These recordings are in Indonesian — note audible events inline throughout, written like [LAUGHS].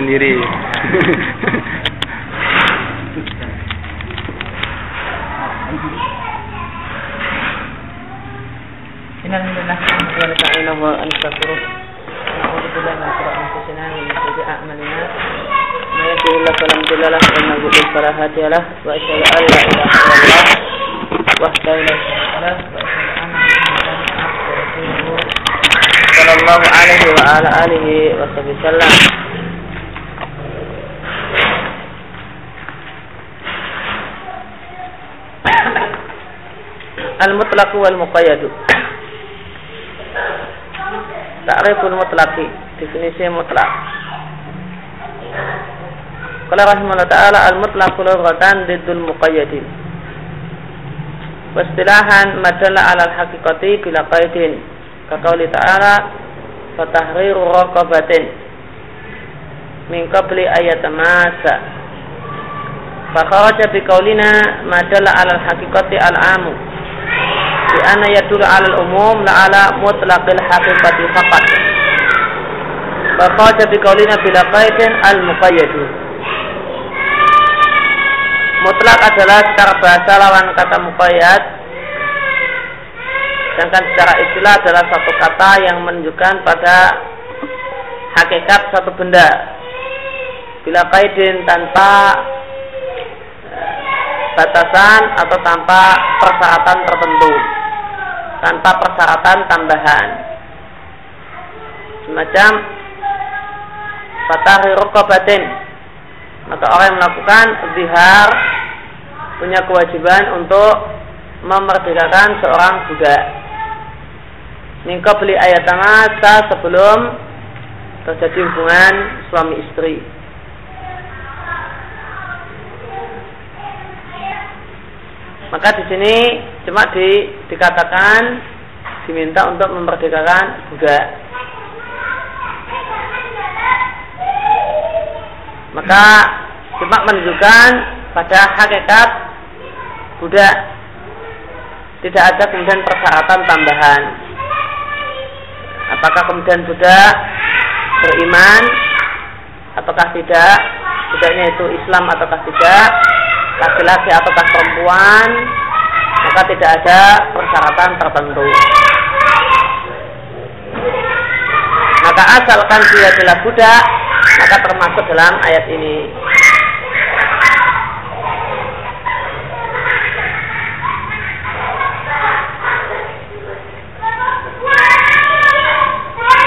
sendiri. [LAUGHS] Innalillah wa nasta'inu wa nastaghfiruh. Na'udzu billahi min shururi anfusina wa min sayyiati a'malina. May yahdihillahu fala mudilla lahu wa man yudlil fala hadiya lahu. Wa asyhadu an la ilaha illallah wahdahu la syarika lahu wa asyhadu anna Muhammadan abduhu wa rasuluhu. Sallallahu alaihi wa ala alihi wa sahbihi sallam. Al-mutlaq wal muqayyad. Ta'riful mutlaqi, definisi mutlak. Qala rahimahullah ta'ala al-mutlaq lughatan diddul muqayyadin. Wastilahan madalla 'ala al-haqiqati bila qaidin. Kaqauli ta'ala fatahriru raqabatin min qabli ayatamasa. Fa kharaja bi qaulina madalla 'ala al-haqiqati al-amu bi anna yadullu 'ala al-umum la 'ala mutlaqil haqiqati faqat. Fa kharaja bi qaulina bila qaidin al-muqayyadu. Mutlak adalah secara bahasa lawan kata muqayyad sedangkan secara istilah adalah satu kata yang menunjukkan pada hakikat satu benda bila kaidin tanpa batasan atau tanpa persyaratan tertentu. Tanpa persyaratan tambahan. Semacam fatahri rukabatin maka orang yang melakukan zihar punya kewajiban untuk memerdekakan seorang budak Ningko beli ayat masa sebelum terjadi hubungan suami istri. Maka di sini cuma di, dikatakan diminta untuk memerdekakan budak. Maka cuma menunjukkan pada hakikat budak tidak ada kemudian persyaratan tambahan. Apakah kemudian budak beriman? Ataukah tidak? Budaknya itu Islam ataukah tidak laki-laki ataukah perempuan? Maka tidak ada persyaratan tertentu. Maka asalkan dia adalah budak maka termasuk dalam ayat ini.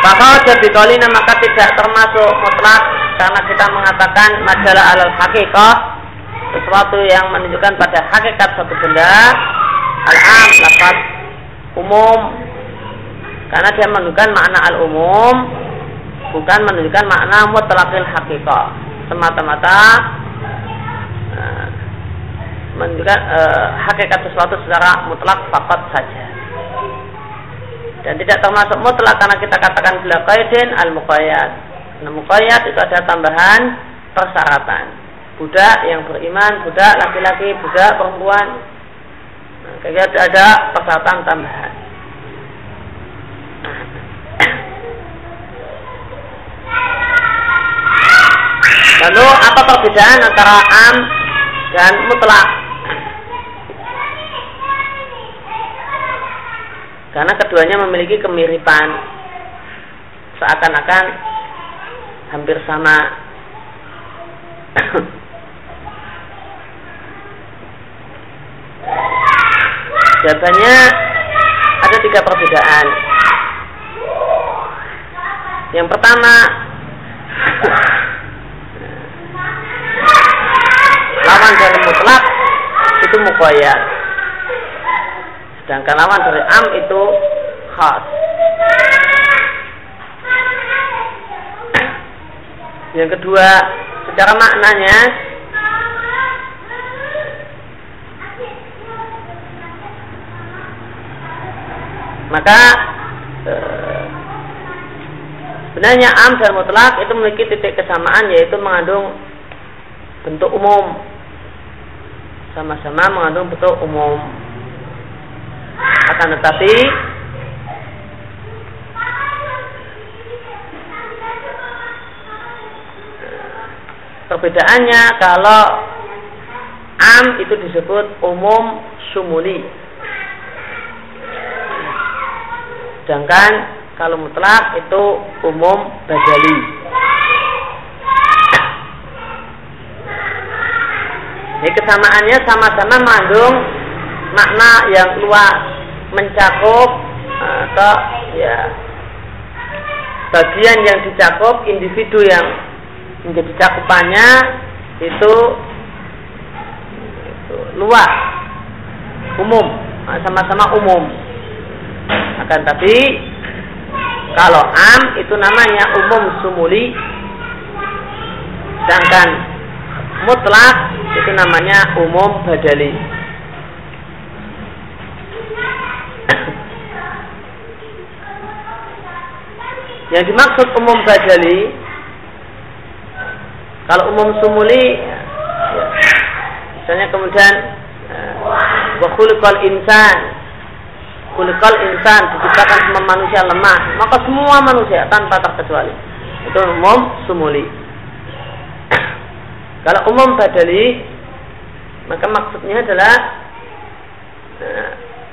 Maka jadi maka tidak termasuk mutlak karena kita mengatakan majalah alal hakikah sesuatu yang menunjukkan pada hakikat satu benda al-am lafaz umum karena dia menunjukkan makna al-umum bukan menunjukkan makna mutlakil hakikah semata-mata uh, menunjukkan uh, hakikat sesuatu secara mutlak fakat saja dan tidak termasuk mutlak karena kita katakan bila al muqayyad. Nah, muqayyad itu ada tambahan persyaratan. Budak yang beriman, budak laki-laki, budak perempuan. Nah, kayaknya ada persyaratan tambahan. Lalu apa perbedaan antara am dan mutlak? karena keduanya memiliki kemiripan seakan-akan hampir sama jawabannya ada tiga perbedaan yang pertama lawan dari mutlak itu mukoyat Sedangkan lawan dari am itu khas. Yang kedua, secara maknanya maka e, sebenarnya am dan mutlak itu memiliki titik kesamaan yaitu mengandung bentuk umum. Sama-sama mengandung bentuk umum. Akan tetapi perbedaannya kalau am itu disebut umum sumuli sedangkan kalau mutlak itu umum badali ini kesamaannya sama-sama mengandung makna yang luas mencakup atau ya bagian yang dicakup individu yang menjadi cakupannya itu, itu luas umum sama-sama umum akan tapi kalau am itu namanya umum sumuli sedangkan mutlak itu namanya umum badali. [COUGHS] Yang dimaksud umum badali kalau umum sumuli ya, misalnya kemudian eh, wa khuliqal insan khuliqal insan diciptakan semua manusia lemah maka semua manusia tanpa terkecuali itu umum sumuli [COUGHS] kalau umum badali maka maksudnya adalah eh,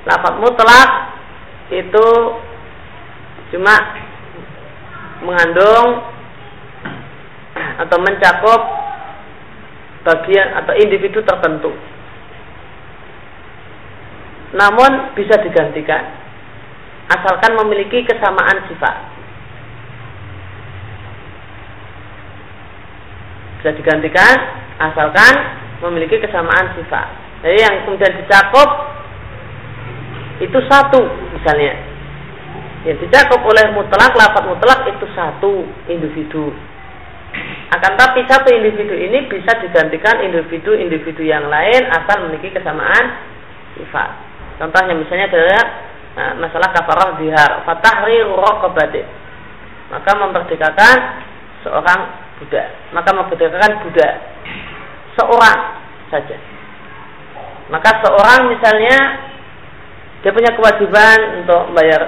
lafaz mutlak itu cuma mengandung atau mencakup bagian atau individu tertentu. Namun bisa digantikan asalkan memiliki kesamaan sifat. Bisa digantikan asalkan memiliki kesamaan sifat. Jadi yang kemudian dicakup itu satu misalnya yang dicakup oleh mutlak lafaz mutlak itu satu individu akan tapi satu individu ini bisa digantikan individu-individu yang lain asal memiliki kesamaan sifat contohnya misalnya adalah nah, masalah kafarah dihar fatahri raqabati maka memerdekakan seorang budak maka memerdekakan budak seorang saja maka seorang misalnya dia punya kewajiban untuk membayar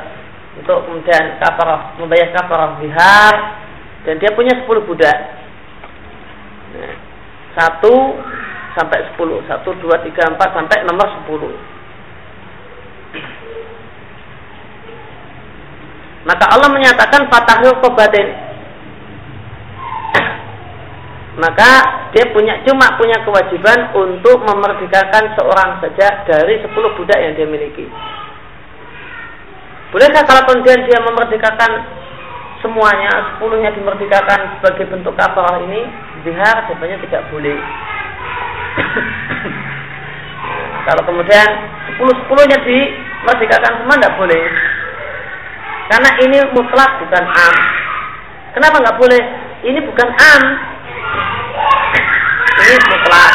untuk kemudian kafarah membayar kafarah bihar dan dia punya 10 budak. Nah, satu sampai 10, satu dua tiga empat sampai nomor 10. Maka Allah menyatakan fatahul kobatin. [CLEARS THROAT] Maka dia punya cuma punya kewajiban untuk memerdekakan seorang saja dari 10 budak yang dia miliki. Bolehkah kalau kemudian dia memerdekakan semuanya, sepuluhnya dimerdekakan sebagai bentuk kafarah ini? Zihar jawabannya tidak boleh. [CLEARS THROAT] kalau kemudian sepuluh sepuluhnya dimerdekakan semua tidak boleh. Karena ini mutlak bukan am. Kenapa nggak boleh? Ini bukan am. Ini mutlak.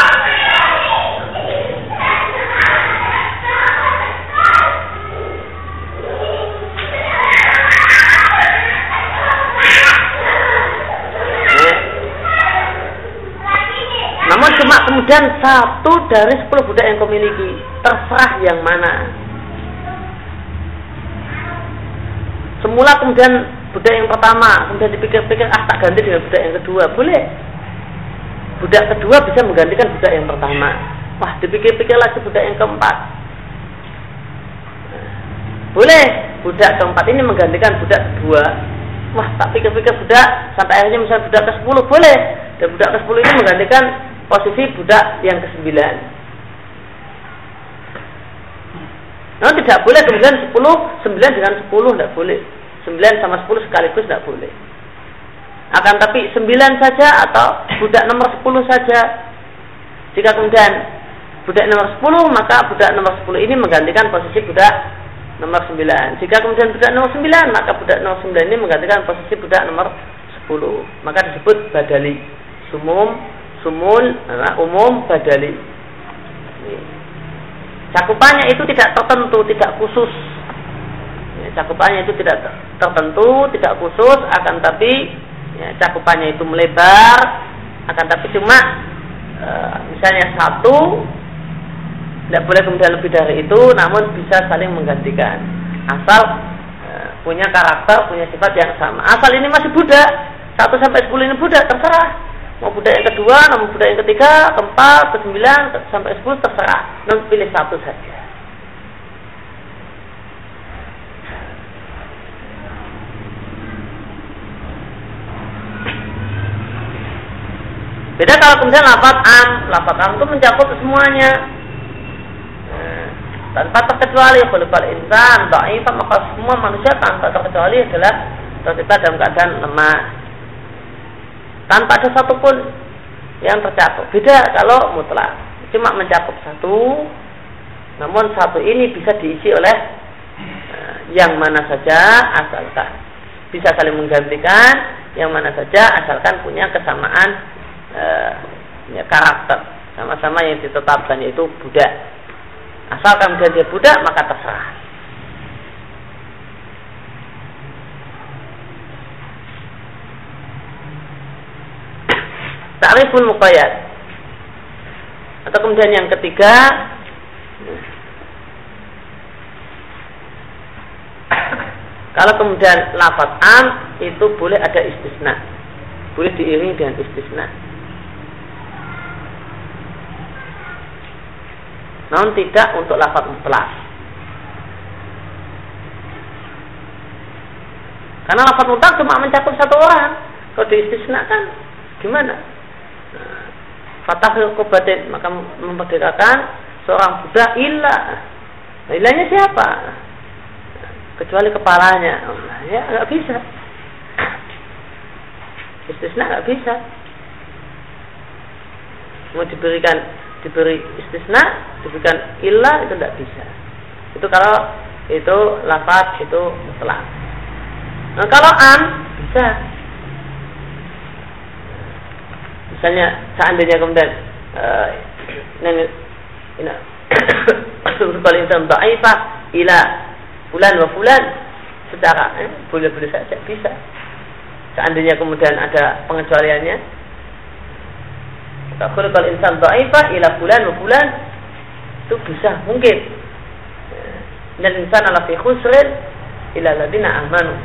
Namun cuma kemudian satu dari sepuluh budak yang kau miliki. Terserah yang mana. Semula kemudian budak yang pertama, kemudian dipikir-pikir ah tak ganti dengan budak yang kedua, boleh. Budak kedua bisa menggantikan budak yang pertama. Iya. Wah, dipikir-pikir lagi budak yang keempat. Boleh, budak keempat ini menggantikan budak kedua. Wah, tak pikir-pikir budak sampai akhirnya misalnya budak ke-10 boleh. Dan budak ke-10 ini menggantikan posisi budak yang ke-9 Namun tidak boleh kemudian 10, 9 dengan 10 tidak boleh. 9 sama 10 sekaligus tidak boleh. Akan tapi 9 saja atau budak nomor 10 saja. Jika kemudian budak nomor 10 maka budak nomor 10 ini menggantikan posisi budak nomor 9. Jika kemudian budak nomor 9 maka budak nomor 9 ini menggantikan posisi budak nomor 10. Maka disebut badali. Sumum, sumul, eh, umum, badali. Ini cakupannya itu tidak tertentu tidak khusus. Ya, cakupannya itu tidak tertentu tidak khusus akan tapi ya, cakupannya itu melebar akan tapi cuma e, misalnya satu tidak boleh kemudian lebih dari itu namun bisa saling menggantikan. Asal e, punya karakter punya sifat yang sama. Asal ini masih budak satu sampai sepuluh ini budak terserah mau budak yang kedua, mau budak yang ketiga, keempat, ke sembilan, sampai sepuluh terserah. Non pilih satu saja. Beda kalau kemudian lapat am, lapat am itu mencakup semuanya. Nah, tanpa terkecuali kalau insan, dhaifah maka semua manusia tanpa terkecuali adalah kita dalam keadaan lemah. Tanpa ada satupun yang tercakup. Beda kalau mutlak. Cuma mencakup satu, namun satu ini bisa diisi oleh uh, yang mana saja asalkan bisa saling menggantikan yang mana saja asalkan punya kesamaan eh, ya, karakter sama-sama yang ditetapkan yaitu budak asalkan dia budak maka terserah Ta'riful muqayyad atau kemudian yang ketiga kalau kemudian lafaz am itu boleh ada istisna boleh diiringi dengan istisna namun tidak untuk lafaz mutlak. Karena lafaz mutlak cuma mencakup satu orang. Kalau diistisnakan gimana? Fatahil kubatin maka memerdekakan seorang budak ilah. Nah, ilahnya siapa? Kecuali kepalanya. Nah, ya nggak bisa. Istisna nggak bisa. Mau diberikan diberi istisna, diberikan ilah itu tidak bisa. Itu kalau itu lafaz itu mutlak. Nah, kalau am bisa. Misalnya seandainya kemudian uh, paling [COUGHS] insan dhaifah ila bulan wa fulan secara eh, boleh-boleh saja bisa. Seandainya kemudian ada pengecualiannya, kalau insan dhaifah ila fulan wa fulan itu bisa mungkin. Dan insan ala fi khusrin ila ladina amanu.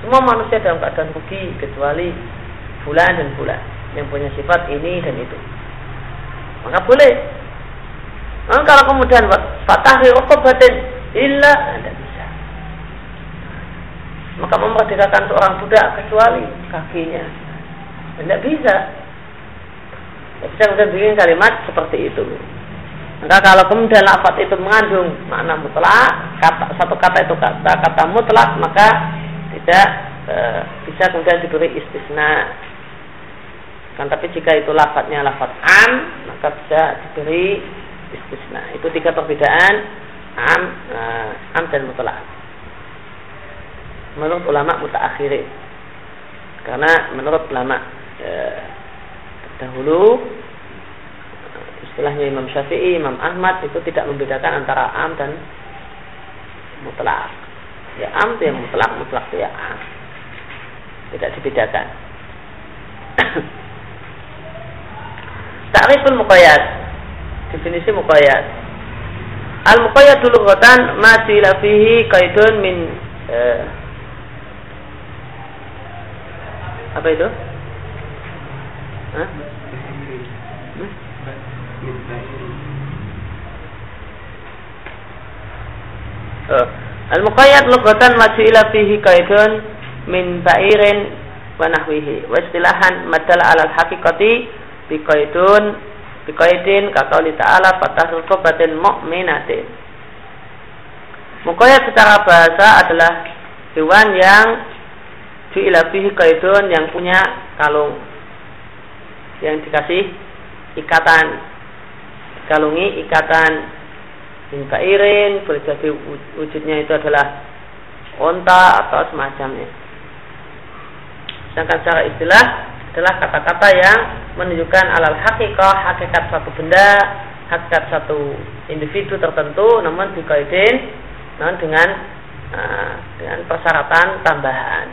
Semua manusia dalam keadaan rugi kecuali fulan dan fulan yang punya sifat ini dan itu. Maka boleh. Maka kalau kemudian fatahri batin illa tidak bisa. Maka memerdekakan seorang budak kecuali kakinya. Tidak bisa bisa kemudian bikin kalimat seperti itu. Maka kalau kemudian lafaz itu mengandung makna mutlak, kata, satu kata itu kata kata mutlak, maka tidak e, bisa kemudian diberi istisna. Kan tapi jika itu lafadznya lafaz am, maka bisa diberi istisna. Itu tiga perbedaan am, e, am dan mutlak. Menurut ulama mutaakhirin. Karena menurut ulama e, dahulu istilahnya Imam Syafi'i, Imam Ahmad itu tidak membedakan antara am dan mutlak. Ya am itu yang mutlak, mutlak itu ya am. Tidak dibedakan. [COUGHS] Ta'riful muqayyad. Definisi muqayyad. Al muqayyad dulu kotan masih fihi kaidun min eh, apa itu? Hah? Uh, Al-muqayyad lughatan masila fihi kaidun min ba'irin wa nahwihi wa istilahan madal ala al-haqiqati bi qaidun bi qaidin ka qauli ta'ala fatahul qabatin mu'minatin. Muqayyad secara bahasa adalah hewan yang fi'ila fihi kaidun yang punya kalung. Yang dikasih ikatan. Kalungi ikatan. Minta irin boleh jadi wujudnya itu adalah onta atau semacamnya. Sedangkan secara istilah adalah kata-kata yang menunjukkan alal hakikah hakikat satu benda hakikat satu individu tertentu namun dikaidin namun dengan uh, dengan persyaratan tambahan.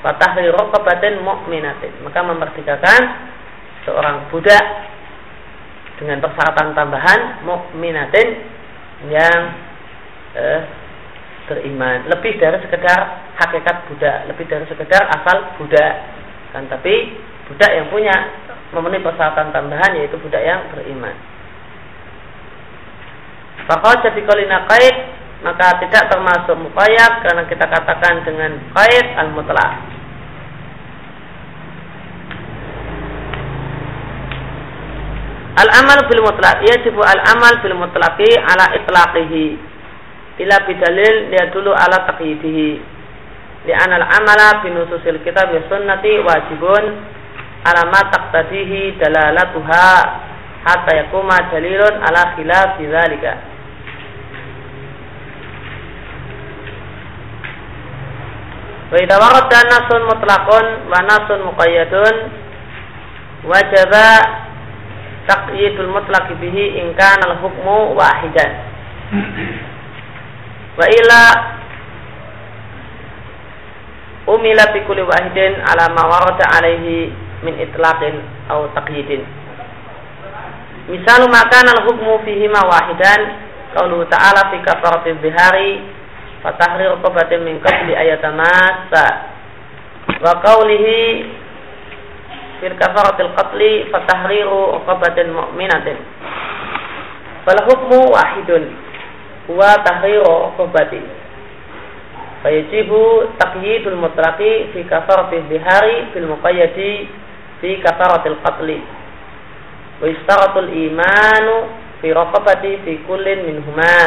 Fatahri rokabatin mu'minatin. Maka memerdekakan seorang budak dengan persyaratan tambahan mukminatin yang eh, beriman lebih dari sekedar hakikat budak lebih dari sekedar asal budak kan tapi budak yang punya memenuhi persyaratan tambahan yaitu budak yang beriman. Fakau jadi kolina kait maka tidak termasuk mukayat karena kita katakan dengan kait al mutlak. Al amal bil mutlak yajibu al amal bil mutlaqi ala itlaqihi ila bidalil dia dulu ala taqyidihi anal amala binususil kitab wa sunnati wajibun ala ma taqtadihi dalalatuha hatta yakuma dalilun ala khilaf dzalika Wa idza warada nasun mutlaqun wa nasun muqayyadun wajaba taqyidul mutlaq bihi in kana al-hukmu wahidan. Wa ila umila fi kulli wahidin ala ma warada alaihi min itlaqin atau taqyidin. Misalu makan al hukmu fihi ma wahidan qauluhu ta'ala fi kafaratil bihari fatahrir qabatin min qabli ayatamassa wa qawlihi fil kafaratil qatli fatahriru qabatin mu'minatin. Fal hukmu wahidun huwa tahriru qabatin Fayajibu taqyidul mutlaqi fi kasaratil bihari fil muqayyadi fi kasaratil qatli. Wa istaratul imanu fi raqabati fi kullin minhuma.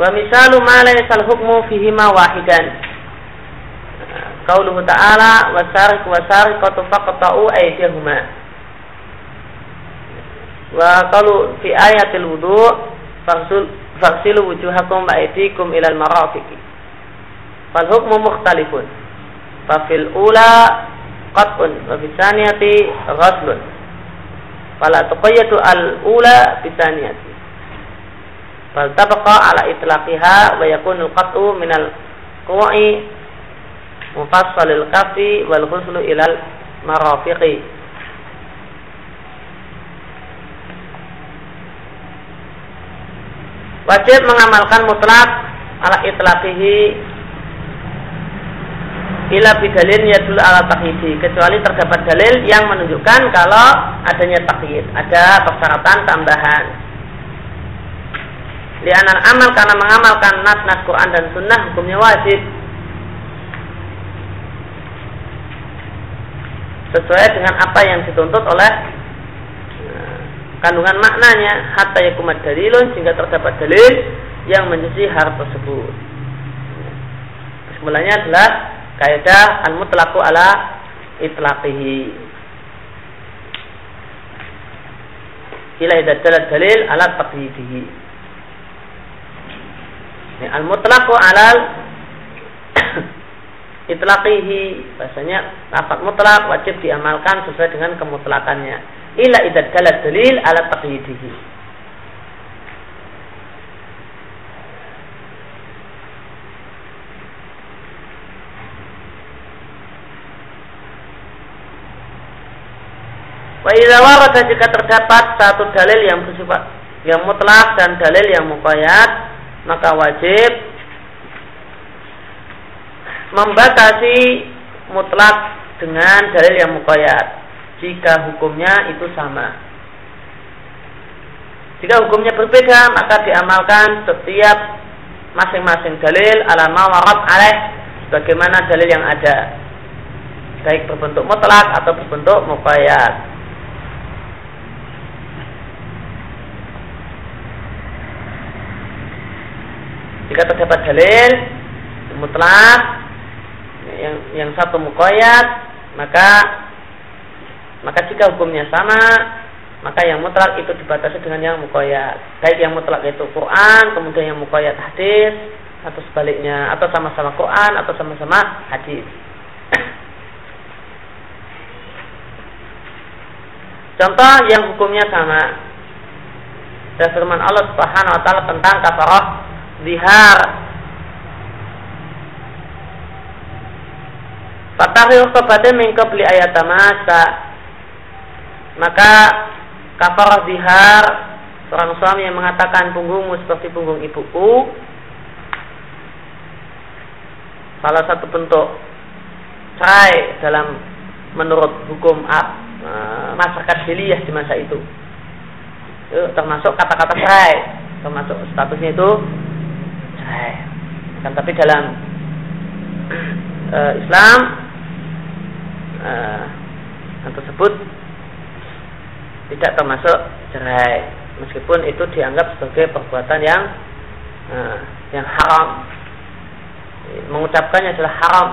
Wa misalu ma laysa al-hukmu fihima wahidan. Qauluhu ta'ala wasariq wasariqatu faqta'u aydihuma. Wa qalu fi ayatil wudu' faksilu wujuhakum wa aydikum ilal marafiqi. Fal hukmu mukhtalifun. Fa fil ula qat'un wa fi tsaniyati ghaslun. Fala tuqayyadu al ula bi tsaniyati. Fal tabqa ala itlaqiha wa yakunu al qat'u min al qu'i mufassalil kafi wal ghuslu ilal marafiqi wajib mengamalkan mutlak ala itlaqihi ila bidalin yadul ala takhidi kecuali terdapat dalil yang menunjukkan kalau adanya takhid ada persyaratan tambahan. Lianan amal karena mengamalkan nas nas Quran dan sunnah hukumnya wajib. Sesuai dengan apa yang dituntut oleh kandungan maknanya hatta yakumat dalilun sehingga terdapat dalil yang menyisi hal tersebut. Kesimpulannya adalah kaidah al mutlaqu ala itlaqihi. Ila idza dalil ala taqyidihi. Al mutlaqu ala itlaqihi bahasanya lafaz mutlak wajib diamalkan sesuai dengan kemutlakannya illa idza dalat dalil ala taqyidihi. Wa idza warada jika terdapat satu dalil yang bersifat yang mutlak dan dalil yang muqayyad maka wajib membatasi mutlak dengan dalil yang muqayyad jika hukumnya itu sama. Jika hukumnya berbeda, maka diamalkan setiap masing-masing dalil ala mawarat alaih bagaimana dalil yang ada. Baik berbentuk mutlak atau berbentuk muqayyad. Jika terdapat dalil mutlak yang yang satu muqayyad, maka maka jika hukumnya sama, maka yang mutlak itu dibatasi dengan yang mukoyat. Baik yang mutlak itu Quran, kemudian yang mukoyat hadis, atau sebaliknya, atau sama-sama Quran, atau sama-sama hadis. Contoh yang hukumnya sama. Dan firman Allah Subhanahu wa taala tentang kafarah zihar. Fatahil qabatin min qabli ayatamasa maka kafarah zihar seorang suami yang mengatakan punggungmu seperti punggung ibuku salah satu bentuk cerai dalam menurut hukum uh, masyarakat jahiliyah di masa itu. itu termasuk kata-kata cerai, termasuk statusnya itu cerai. Kan tapi dalam uh, Islam uh, yang tersebut tidak termasuk cerai, meskipun itu dianggap sebagai perbuatan yang uh, yang haram. Mengucapkannya adalah haram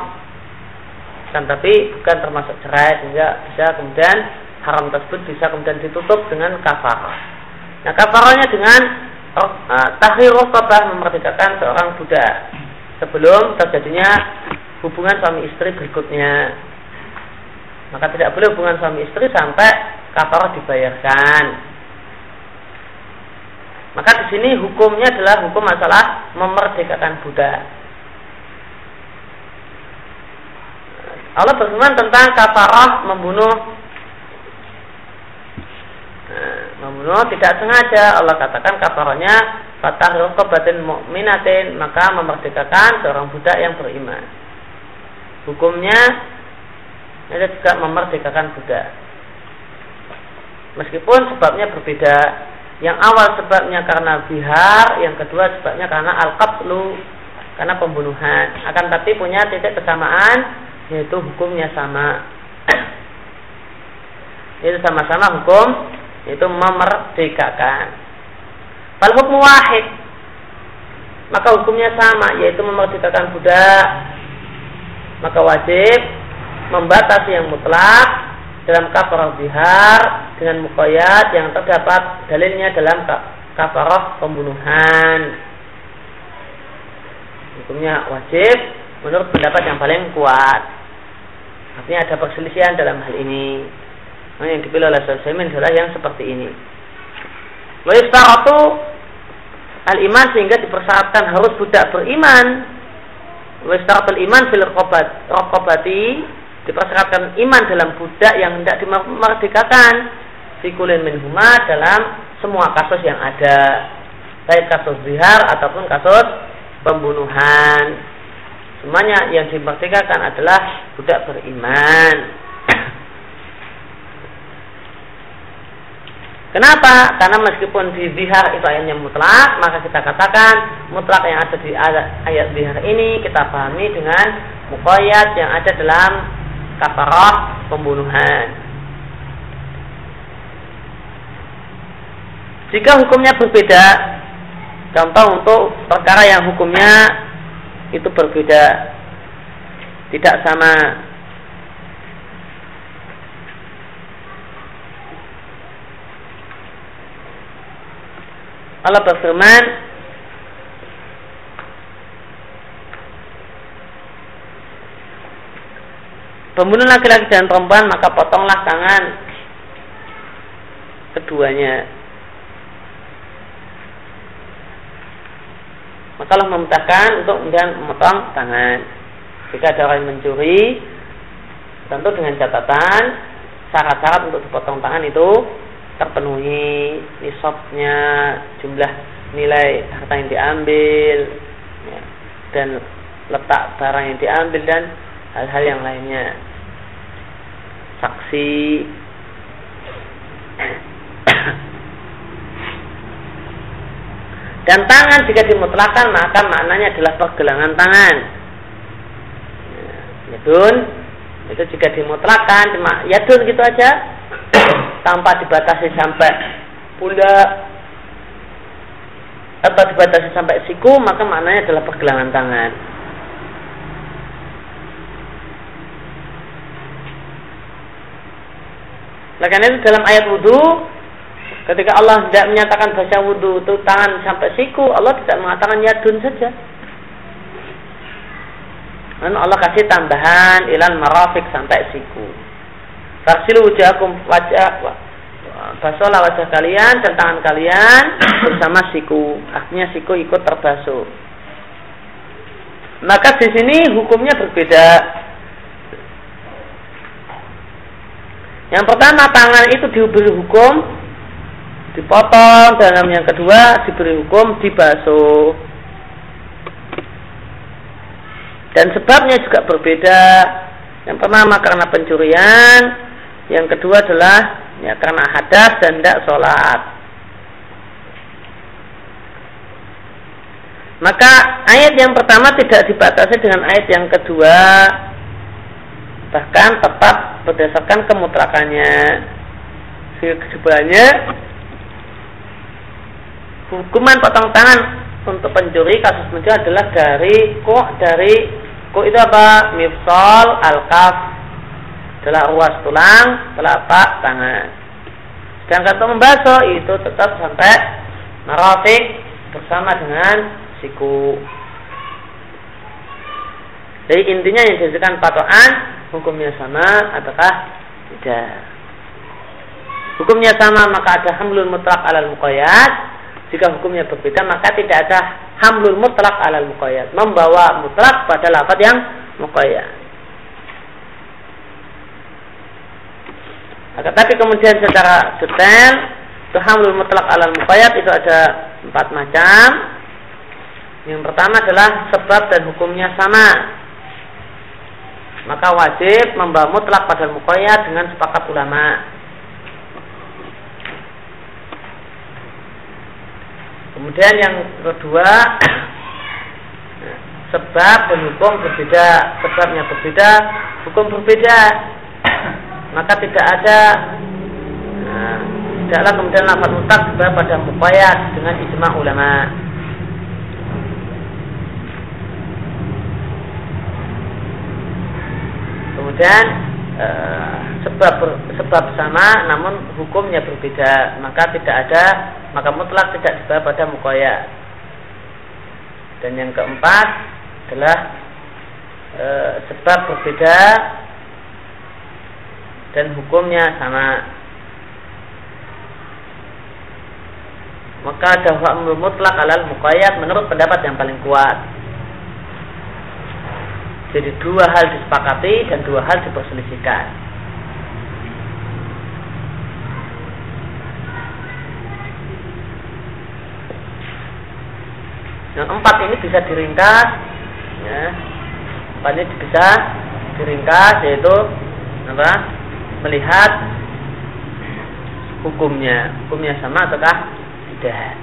kan tapi bukan termasuk cerai sehingga bisa kemudian haram tersebut bisa kemudian ditutup dengan kafar. Nah kafarnya dengan uh, tahrir rokobah memerdekakan seorang budak sebelum terjadinya hubungan suami istri berikutnya. Maka tidak boleh hubungan suami istri sampai kafar dibayarkan. Maka di sini hukumnya adalah hukum masalah memerdekakan budak. Allah berfirman tentang kafarah membunuh nah, membunuh tidak sengaja Allah katakan kafarahnya fatah batin mu'minatin maka memerdekakan seorang budak yang beriman hukumnya ada juga memerdekakan budak meskipun sebabnya berbeda. Yang awal sebabnya karena bihar yang kedua sebabnya karena al-qatlu karena pembunuhan. Akan tapi punya titik kesamaan yaitu hukumnya sama. [CLEARS THROAT] Itu sama-sama hukum yaitu memerdekakan. Fal hukum wahid. Maka hukumnya sama yaitu memerdekakan budak. Maka wajib membatasi yang mutlak dalam kafarah bihar dengan mukoyat yang terdapat dalilnya dalam kafarah pembunuhan hukumnya wajib menurut pendapat yang paling kuat Artinya ada perselisihan dalam hal ini. Nah, yang dipilih oleh Sulaiman adalah yang seperti ini. Itu al-iman sehingga dipersyaratkan harus budak beriman. Wa iman fil raqabati dipersyaratkan iman dalam budak yang hendak dimerdekakan fikulin minhuma dalam semua kasus yang ada baik kasus zihar ataupun kasus pembunuhan Semuanya yang dimerdekakan adalah budak beriman. [CLEARS THROAT] Kenapa? Karena meskipun di zihar itu ayatnya mutlak, maka kita katakan mutlak yang ada di ayat zihar ini kita pahami dengan mukoyat yang ada dalam kafarah pembunuhan. Jika hukumnya berbeda, contoh untuk perkara yang hukumnya itu berbeda. Tidak sama. Allah berfirman Pembunuh laki-laki dan perempuan maka potonglah tangan keduanya maka Allah memerintahkan untuk kemudian memotong tangan. Jika ada orang yang mencuri, tentu dengan catatan syarat-syarat untuk dipotong tangan itu terpenuhi nisabnya, jumlah nilai harta yang diambil, ya, dan letak barang yang diambil dan hal-hal yang lainnya. Saksi Dan tangan jika dimutlakan maka maknanya adalah pergelangan tangan. Yadun itu jika dimutlakan cuma yadun gitu aja [COUGHS] tanpa dibatasi sampai pundak atau dibatasi sampai siku maka maknanya adalah pergelangan tangan. Nah, karena itu dalam ayat wudhu Ketika Allah tidak menyatakan baca wudhu itu tangan sampai siku, Allah tidak mengatakan yadun saja. Dan Allah kasih tambahan ilan marafik sampai siku. Farsilu wujahakum wajah Basolah wajah kalian dan tangan kalian [COUGHS] bersama siku. Artinya siku ikut terbasuh. Maka di sini hukumnya berbeda. Yang pertama tangan itu diberi hukum dipotong dan yang kedua diberi hukum dibasuh dan sebabnya juga berbeda Yang pertama karena pencurian, yang kedua adalah ya karena hadas dan tidak sholat. Maka ayat yang pertama tidak dibatasi dengan ayat yang kedua, bahkan tetap berdasarkan kemutrakannya. Sebenarnya hukuman potong tangan untuk pencuri kasus pencuri adalah dari kok dari kok itu apa? Mifsal al-kaf. Adalah ruas tulang telapak tangan. Sedangkan untuk membasuh itu tetap sampai marafik bersama dengan siku. Jadi intinya yang dijadikan patokan hukumnya sama ataukah tidak? Hukumnya sama maka ada hamlul mutlak alal muqayyad jika hukumnya berbeda maka tidak ada hamlul mutlak alal muqayyad. Membawa mutlak pada lafaz yang muqayyad. Akan tapi kemudian secara detail itu hamlul mutlak alal muqayyad itu ada empat macam. Yang pertama adalah sebab dan hukumnya sama. Maka wajib membawa mutlak pada muqayyad dengan sepakat ulama. Kemudian yang kedua [COUGHS] sebab dan hukum berbeda, sebabnya berbeda, hukum berbeda. [COUGHS] Maka tidak ada nah, tidaklah kemudian lafaz mutak pada mukayat dengan ijma ulama. Kemudian eh, sebab sebab sama namun hukumnya berbeda maka tidak ada maka mutlak tidak dibawa pada mukoya. Dan yang keempat adalah e, sebab berbeda dan hukumnya sama. Maka ada mutlak alal mukoyat menurut pendapat yang paling kuat. Jadi dua hal disepakati dan dua hal diperselisihkan Yang empat ini bisa diringkas, ya. Empat ini bisa diringkas yaitu apa? Melihat hukumnya, hukumnya sama ataukah tidak.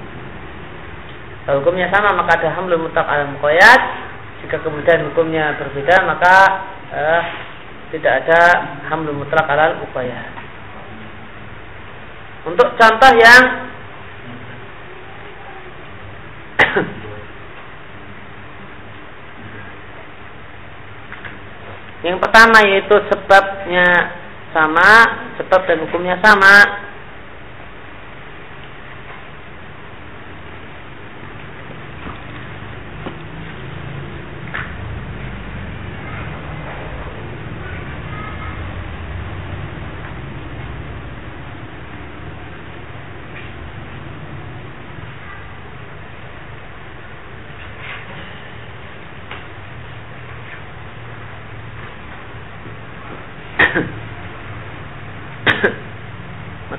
Kalau hukumnya sama maka ada hamlul mutak al muqayyad. Jika kemudian hukumnya berbeda maka eh, tidak ada hamlul mutlak al muqayyad. Untuk contoh yang Yang pertama yaitu sebabnya sama, sebab dan hukumnya sama,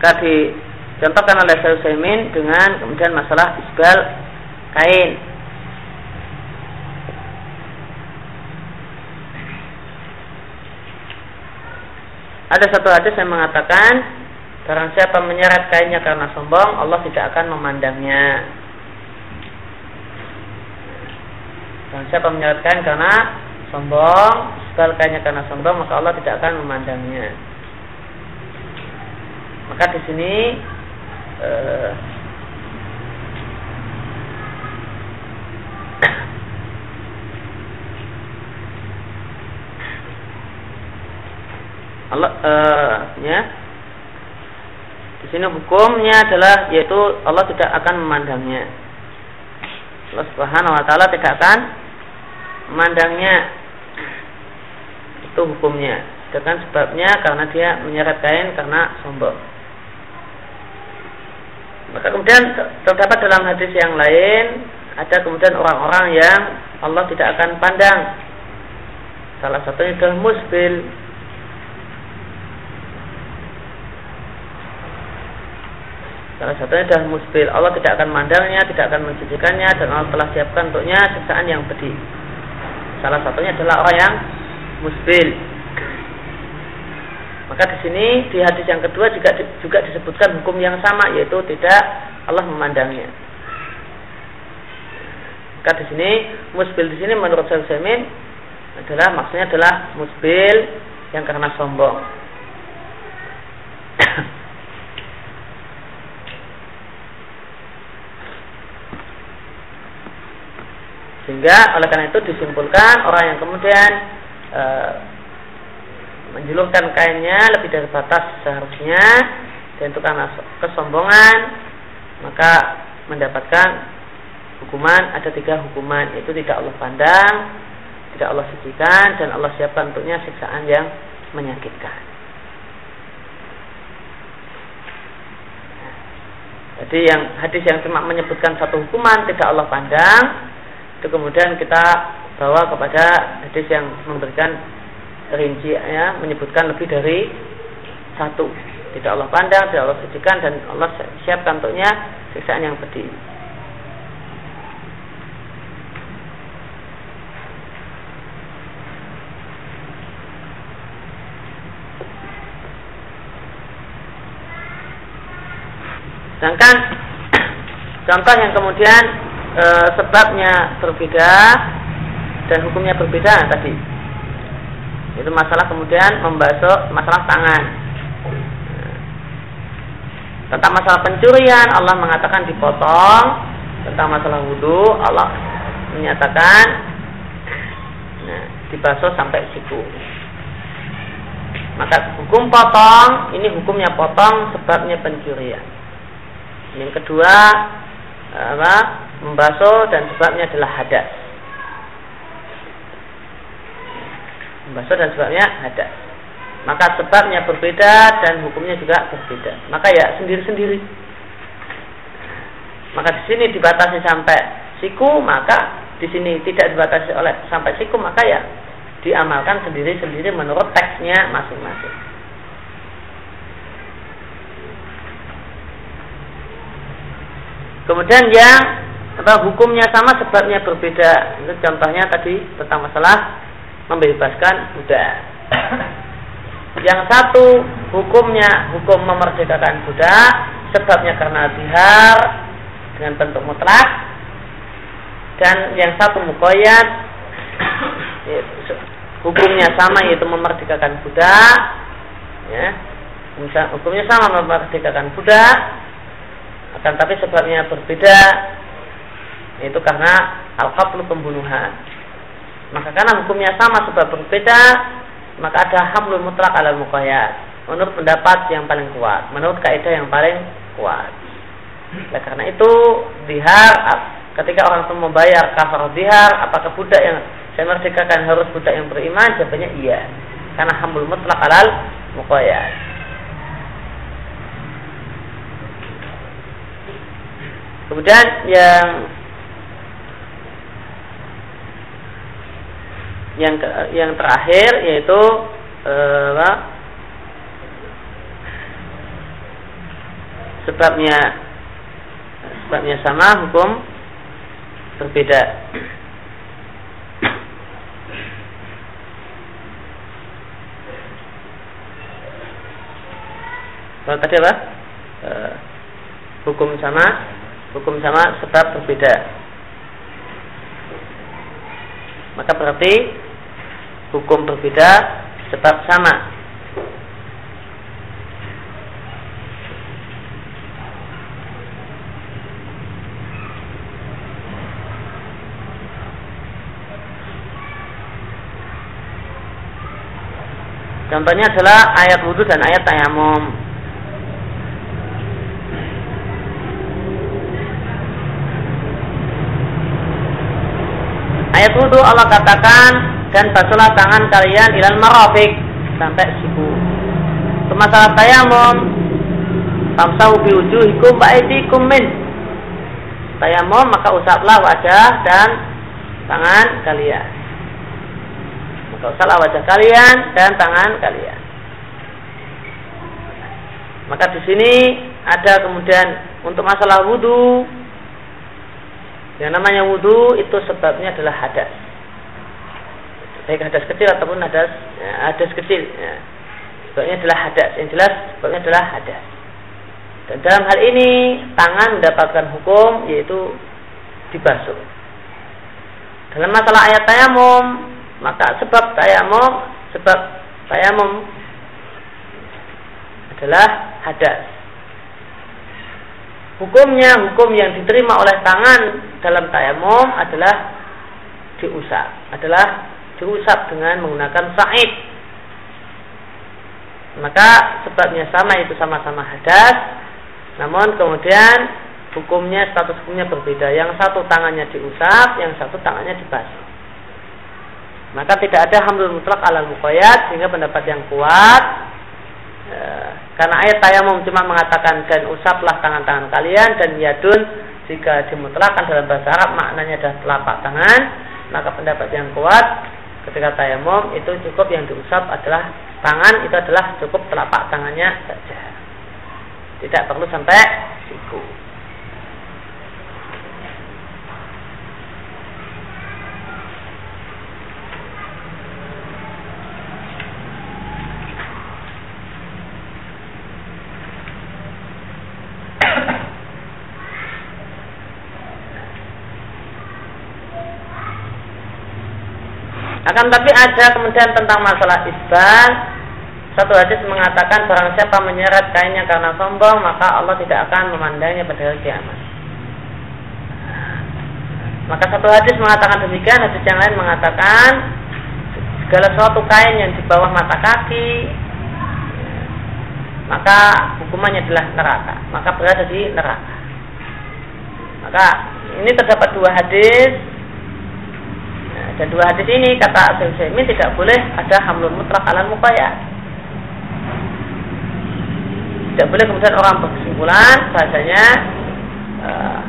maka dicontohkan oleh Saimin dengan kemudian masalah isbal kain. Ada satu hadis yang mengatakan Barang siapa menyeret kainnya karena sombong Allah tidak akan memandangnya Barang siapa menyeret kain karena sombong Isbal kainnya karena sombong Maka Allah tidak akan memandangnya maka di sini uh, Allah uh, ya. Di sini hukumnya adalah yaitu Allah tidak akan memandangnya. Allah Subhanahu wa taala tidak akan memandangnya. Itu hukumnya. Dengan sebabnya karena dia menyeret kain karena sombong kemudian terdapat dalam hadis yang lain ada kemudian orang-orang yang Allah tidak akan pandang. Salah satunya adalah musbil. Salah satunya adalah musbil. Allah tidak akan mandangnya, tidak akan mensucikannya dan Allah telah siapkan untuknya siksaan yang pedih. Salah satunya adalah orang yang musbil. Maka di sini di hadis yang kedua juga juga disebutkan hukum yang sama yaitu tidak Allah memandangnya. Maka di sini musbil di sini menurut Syaikhul adalah maksudnya adalah musbil yang karena sombong. Sehingga oleh karena itu disimpulkan orang yang kemudian e, menjulurkan kainnya lebih dari batas seharusnya dan itu karena kesombongan maka mendapatkan hukuman ada tiga hukuman itu tidak Allah pandang tidak Allah sucikan dan Allah siapkan untuknya siksaan yang menyakitkan. Jadi yang hadis yang cuma menyebutkan satu hukuman tidak Allah pandang itu kemudian kita bawa kepada hadis yang memberikan rinci ya menyebutkan lebih dari satu tidak Allah pandang tidak Allah sucikan dan Allah siapkan untuknya siksaan yang pedih. Sedangkan [CLEARS THROAT] contoh yang kemudian e, sebabnya berbeda dan hukumnya berbeda tadi. Itu masalah kemudian membasuh masalah tangan. Tentang masalah pencurian Allah mengatakan dipotong. Tentang masalah wudhu Allah menyatakan nah, dibasuh sampai siku. Maka hukum potong ini hukumnya potong sebabnya pencurian. Yang kedua apa? Membasuh dan sebabnya adalah hadas. Membasuh dan sebabnya hadas. Maka sebabnya berbeda dan hukumnya juga berbeda. Maka ya sendiri-sendiri. Maka di sini dibatasi sampai siku, maka di sini tidak dibatasi oleh sampai siku, maka ya diamalkan sendiri-sendiri menurut teksnya masing-masing. Kemudian yang apa hukumnya sama sebabnya berbeda. Itu contohnya tadi tentang masalah membebaskan budak. Yang satu hukumnya hukum memerdekakan budak, sebabnya karena bihar dengan bentuk mutlak. Dan yang satu mukoyat hukumnya sama yaitu memerdekakan budak. Ya, hukumnya sama memerdekakan budak akan tapi sebabnya berbeda itu karena al-qatlu pembunuhan. Maka karena hukumnya sama sebab berbeda, maka ada hamlul mutlak ala muqayyad. Menurut pendapat yang paling kuat, menurut kaidah yang paling kuat. Nah, karena itu dihar ketika orang itu membayar kafar dihar, apakah budak yang saya merdekakan harus budak yang beriman? Jawabannya iya. Karena hamlul mutlak alal muqayyad. Kemudian yang yang yang terakhir yaitu eh, sebabnya sebabnya sama hukum berbeda. Kalau tadi apa? E, hukum sama hukum sama sebab berbeda maka berarti hukum berbeda sebab sama Contohnya adalah ayat wudhu dan ayat tayamum. Ayat wudhu Allah katakan dan basuhlah tangan kalian ilal marafik sampai siku. Masalah tayamum Famsahu bi wujuhikum wa aydikum min. Tayamum maka usaplah wajah dan tangan kalian. Maka usaplah wajah kalian dan tangan kalian. Maka di sini ada kemudian untuk masalah wudhu yang namanya wudhu itu sebabnya adalah hadas. Baik hadas kecil ataupun hadas ya, hadas kecil. Ya. sebabnya adalah hadas. Yang jelas sebabnya adalah hadas. Dan dalam hal ini tangan mendapatkan hukum yaitu dibasuh. Dalam masalah ayat tayamum, maka sebab tayamum, sebab tayamum adalah hadas. Hukumnya hukum yang diterima oleh tangan dalam tayamum adalah diusap, adalah diusap dengan menggunakan sa'id. Maka sebabnya sama itu sama-sama hadas, namun kemudian hukumnya status hukumnya berbeda. Yang satu tangannya diusap, yang satu tangannya dibasuh. Maka tidak ada hamdul mutlak alal muqayyad sehingga pendapat yang kuat e, karena ayat tayamum cuma mengatakan dan usaplah tangan-tangan kalian dan yadun jika dimutlakan dalam bahasa Arab maknanya adalah telapak tangan maka pendapat yang kuat ketika tayamum itu cukup yang diusap adalah tangan itu adalah cukup telapak tangannya saja. Tidak perlu sampai siku Akan tapi ada kemudian tentang masalah isbal satu hadis mengatakan barang siapa menyeret kainnya karena sombong maka Allah tidak akan memandangnya pada hari kiamat. Maka satu hadis mengatakan demikian, hadis yang lain mengatakan segala suatu kain yang di bawah mata kaki maka hukumannya adalah neraka, maka berada di neraka. Maka ini terdapat dua hadis dan dua hadis ini kata Abu tidak boleh ada hamlun mutlak alam muqayyad tidak boleh kemudian orang berkesimpulan bahasanya uh,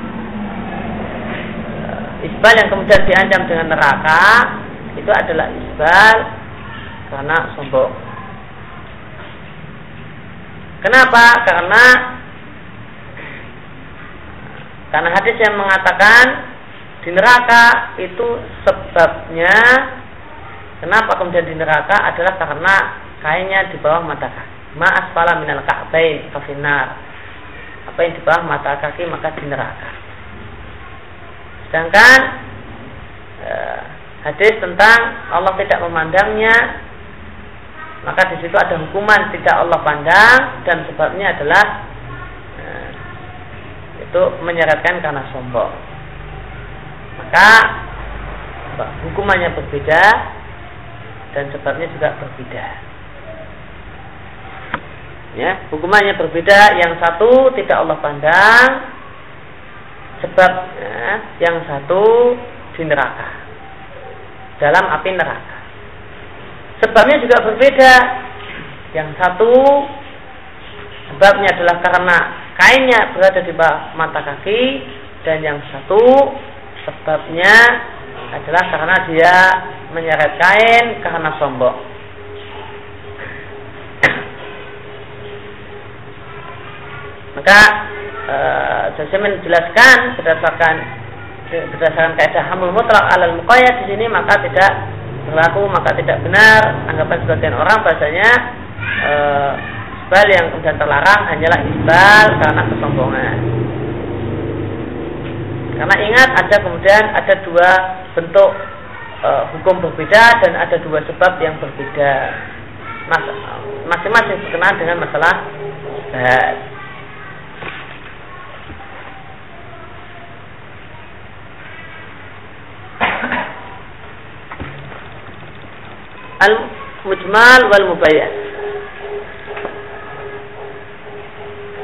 isbal yang kemudian diancam dengan neraka itu adalah isbal karena sombong. Kenapa? Karena karena hadis yang mengatakan di neraka itu sebabnya kenapa kemudian di neraka? Adalah karena kainnya di bawah mata kaki. Ma'as pala minal ka'bain kafinar apa yang di bawah mata kaki maka di neraka. Sedangkan eh, hadis tentang Allah tidak memandangnya maka di situ ada hukuman tidak Allah pandang dan sebabnya adalah eh, itu menyeratkan karena sombong maka hukumannya berbeda dan sebabnya juga berbeda. Ya hukumannya berbeda. Yang satu tidak Allah pandang sebab ya, yang satu di neraka dalam api neraka. Sebabnya juga berbeda. Yang satu sebabnya adalah karena kainnya berada di bawah mata kaki dan yang satu sebabnya adalah karena dia menyeret kain karena sombong [CLEARS THROAT] Maka saya menjelaskan berdasarkan berdasarkan kaidah hamul mutlak alal di sini maka tidak berlaku maka tidak benar anggapan sebagian orang bahasanya e, isbal yang kemudian terlarang hanyalah isbal karena kesombongan. Karena ingat ada kemudian ada dua bentuk e, hukum berbeda dan ada dua sebab yang berbeda. Masing-masing berkenaan dengan masalah isbal. al-mujmal wal mubayyan.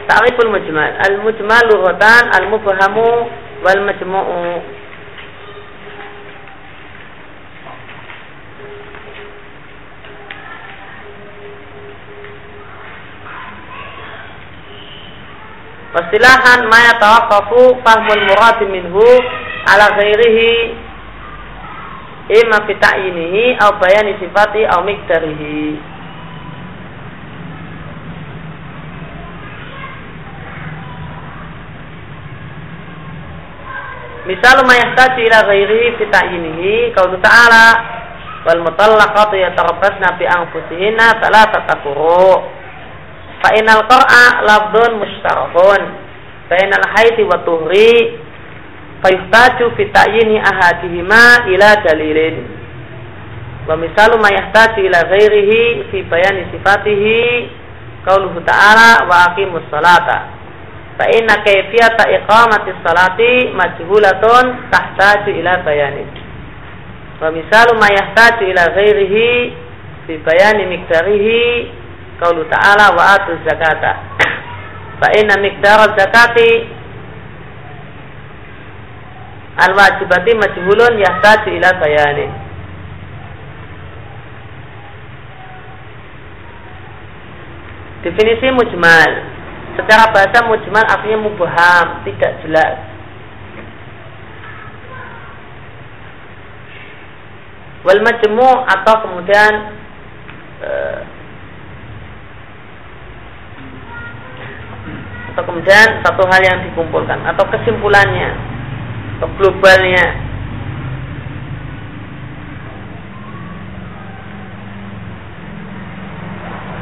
Ta'riful mujmal. Al-mujmal lughatan al-mubhamu wal majmu'u. Wastilahan ma yatawaqqafu fahmul murad minhu ala ghairihi imma fi ta'yinihi aw bayani sifati aw miqdarihi Misal ma yahtaju ila ghairihi fi ta'yinihi qaulu ta'ala wal mutallaqatu yatarabbasna bi anfusihinna thalathata quru fa inal qur'a lafdhun mushtarakun bainal haiti wa tuhri fayuhtaju fi ta'yini ahadihima ila dalilin. Wa misalu ma yahtaju ila ghairihi fi bayani sifatihi qauluhu ta'ala wa aqimus salata fa inna kayfiyata iqamati salati majhulatun tahtaju ila bayani Wa misalu ma yahtaju ila ghairihi fi bayani miqdarihi qaulu ta'ala wa atu zakata. [COUGHS] Fa inna miqdar zakati al-wajibati majhulun yahtaju ila bayani. Definisi mujmal. Secara bahasa mujmal artinya mubham, tidak jelas. wal majmu atau kemudian uh, atau kemudian satu hal yang dikumpulkan atau kesimpulannya atau globalnya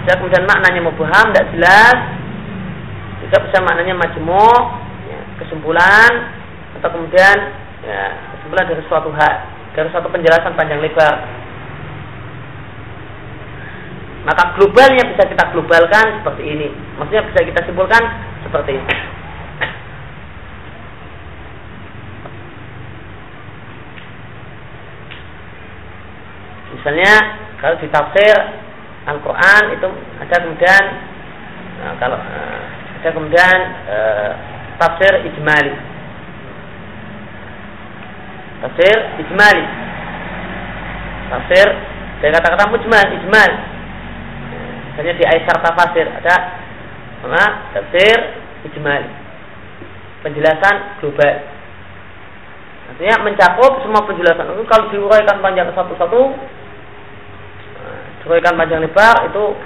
bisa kemudian maknanya mubham tidak jelas juga bisa maknanya majmuk ya, kesimpulan atau kemudian ya, kesimpulan dari suatu hal dari satu penjelasan panjang lebar. Maka globalnya bisa kita globalkan seperti ini. Maksudnya bisa kita simpulkan seperti ini. Misalnya kalau di tafsir Al-Quran itu ada kemudian nah, kalau uh, kemudian uh, tafsir ijmali Tafsir ijmali. Tafsir dari kata-kata mujmal, ijmal. Misalnya di Aisar Tafasir ada mana tafsir ijmali. Penjelasan global. Artinya mencakup semua penjelasan itu kalau diuraikan panjang satu-satu diuraikan panjang lebar itu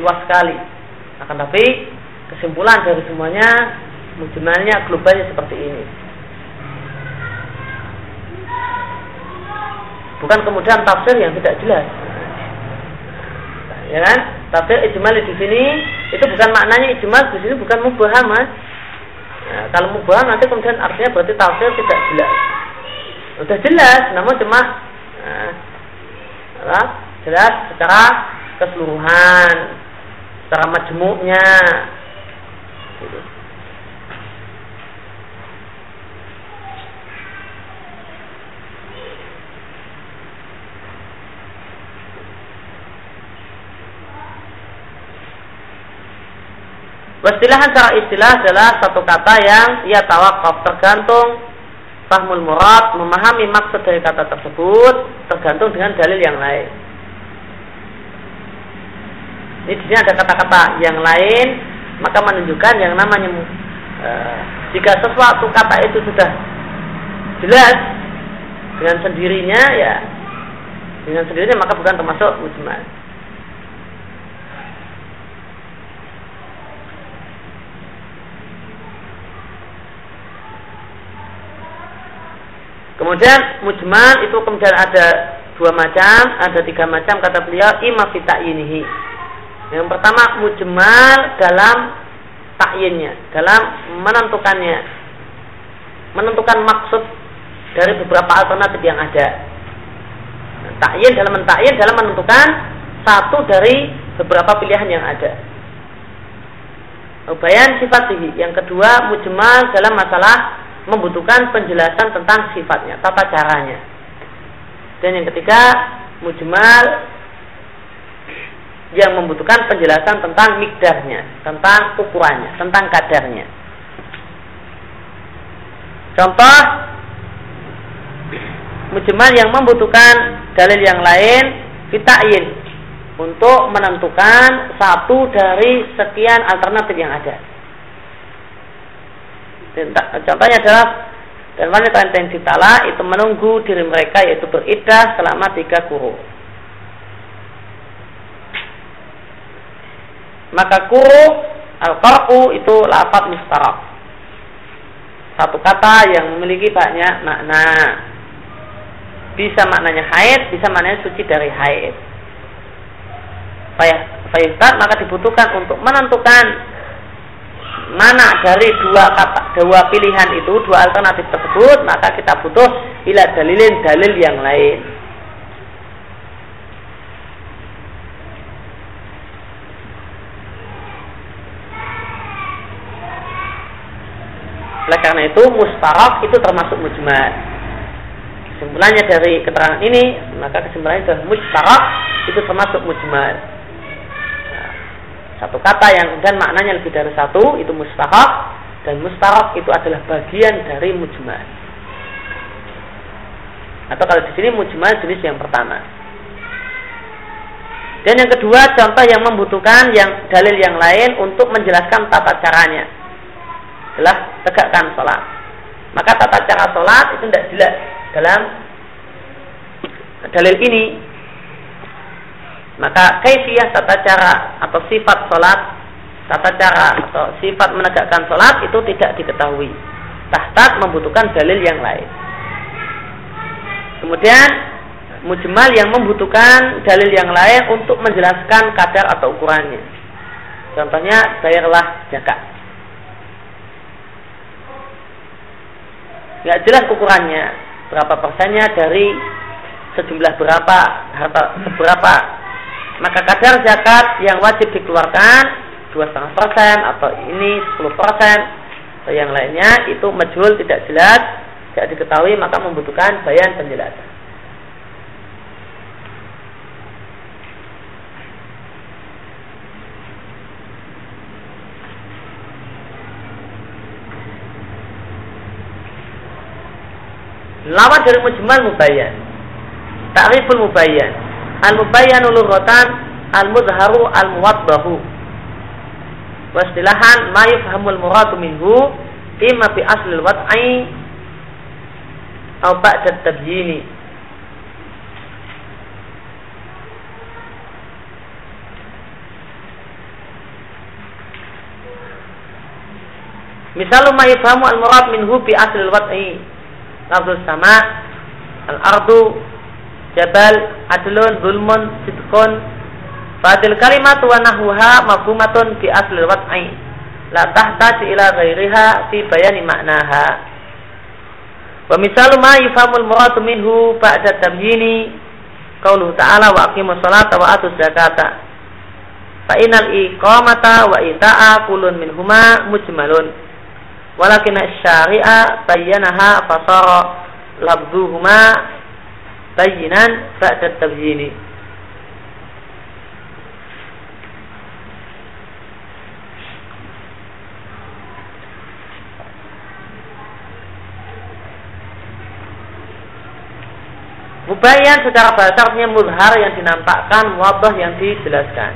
luas sekali. Akan tapi kesimpulan dari semuanya mujmalnya globalnya seperti ini. bukan kemudian tafsir yang tidak jelas. Ya kan? Tafsir ijmal di sini itu bukan maknanya ijmal di sini bukan mubaham, Mas. Nah, kalau mubaham nanti kemudian artinya berarti tafsir tidak jelas. Sudah jelas, namun cuma nah, jelas secara keseluruhan, secara majmuknya. Gitu. Wastilahan secara istilah adalah satu kata yang ia tawakaf tergantung fahmul murad memahami maksud dari kata tersebut tergantung dengan dalil yang lain. Ini di sini ada kata-kata yang lain maka menunjukkan yang namanya e, jika sesuatu kata itu sudah jelas dengan sendirinya ya dengan sendirinya maka bukan termasuk mujmal. Kemudian mujmal itu kemudian ada dua macam, ada tiga macam kata beliau ima ini. Yang pertama mujmal dalam takyinnya, dalam menentukannya. Menentukan maksud dari beberapa alternatif yang ada. Takyin dalam mentakyin dalam menentukan satu dari beberapa pilihan yang ada. Bayan sifat Yang kedua mujmal dalam masalah membutuhkan penjelasan tentang sifatnya, tata caranya. Dan yang ketiga, mujmal yang membutuhkan penjelasan tentang mikdarnya, tentang ukurannya, tentang kadarnya. Contoh mujmal yang membutuhkan dalil yang lain fita'in untuk menentukan satu dari sekian alternatif yang ada. Contohnya adalah dan wanita yang ditala itu menunggu diri mereka yaitu beridah selama tiga kuru. Maka kuru al-qar'u itu lafaz mustarak. Satu kata yang memiliki banyak makna. bisa maknanya haid, bisa maknanya suci dari haid. Fayah, maka dibutuhkan untuk menentukan mana dari dua kata dua pilihan itu dua alternatif tersebut maka kita butuh ila dalilin dalil yang lain. Oleh karena itu mustarak itu termasuk mujmal. Kesimpulannya dari keterangan ini maka kesimpulannya adalah mustarak itu termasuk mujmal satu kata yang kemudian maknanya lebih dari satu itu mustahak dan mustarak itu adalah bagian dari mujmal. Atau kalau di sini mujmal jenis yang pertama. Dan yang kedua contoh yang membutuhkan yang dalil yang lain untuk menjelaskan tata caranya adalah tegakkan sholat. Maka tata cara sholat itu tidak jelas dalam dalil ini maka kaifiyah tata cara atau sifat sholat, tata cara atau sifat menegakkan sholat itu tidak diketahui. Tahtat membutuhkan dalil yang lain. Kemudian mujmal yang membutuhkan dalil yang lain untuk menjelaskan kadar atau ukurannya. Contohnya bayarlah zakat. Nggak jelas ukurannya berapa persennya dari sejumlah berapa harta seberapa maka kadar zakat yang wajib dikeluarkan dua setengah persen atau ini 10 persen atau yang lainnya itu majhul tidak jelas tidak diketahui maka membutuhkan bayan penjelasan. Lawan dari mujmal mubayyan. Ta'riful mubayyan Al-mubayyanu lughatan al-mudharu al-muwaddahu. Wastilahan ma yufhamul muradu minhu imma bi asli al-wad'i atau ba'da tabyini. Misal ma yufhamu al-murad minhu bi asli al-wad'i. Lafzul sama al-ardu jabal adlun zulmun sidqun. Fadil kalimat wa nahwuha mafhumatun fi asli wad'i la tahtaju ila ghairiha fi bayani maknaha wa misalu ma yufhamul muradu minhu ba'da tabyini qauluhu ta'ala wa aqimus salata wa atuz zakata. Fa inal iqamata wa ita'a kulun minhuma mujmalun. Walakin syari'a bayyanaha fasara labduhuma bayinan ba'da tabyini Mubayyan secara bahasa artinya muzhar yang dinampakkan, wabah yang dijelaskan.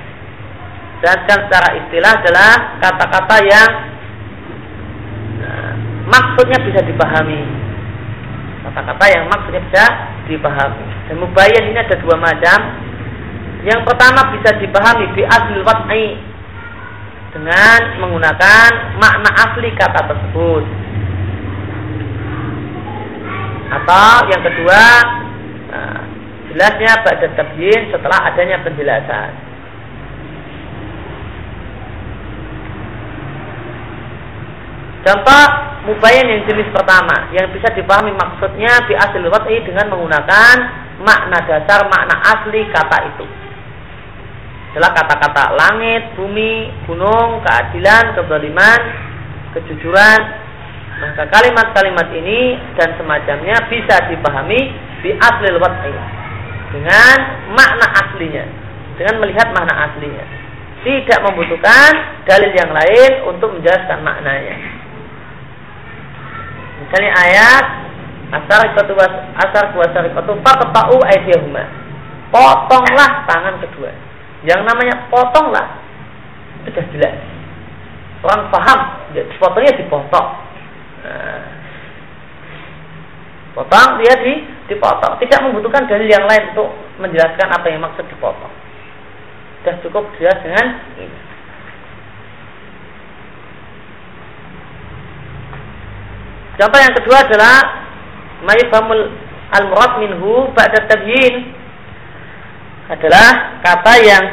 Sedangkan secara istilah adalah kata-kata yang nah, maksudnya bisa dipahami kata-kata yang maksudnya bisa dipahami. Dan mubayyan ini ada dua macam. Yang pertama bisa dipahami di asli wad'i dengan menggunakan makna asli kata tersebut. Atau yang kedua, nah, jelasnya pada tabyin setelah adanya penjelasan. Contoh mubayyan yang jenis pertama yang bisa dipahami maksudnya di asli wat'i dengan menggunakan makna dasar makna asli kata itu adalah kata-kata langit, bumi, gunung, keadilan, kezaliman, kejujuran. Maka kalimat-kalimat ini dan semacamnya bisa dipahami di asli wat'i dengan makna aslinya, dengan melihat makna aslinya. Tidak membutuhkan dalil yang lain untuk menjelaskan maknanya. Misalnya ayat asar itu asar kuasar itu faketau aidiyahuma. Potonglah tangan kedua. Yang namanya potonglah sudah jelas. Orang paham, potongnya dipotong. Nah, potong dia di dipotong. Tidak membutuhkan dalil yang lain untuk menjelaskan apa yang maksud dipotong. Sudah cukup jelas dengan ini. Contoh yang kedua adalah mayfamul al-murad minhu ba'da tabyin adalah kata yang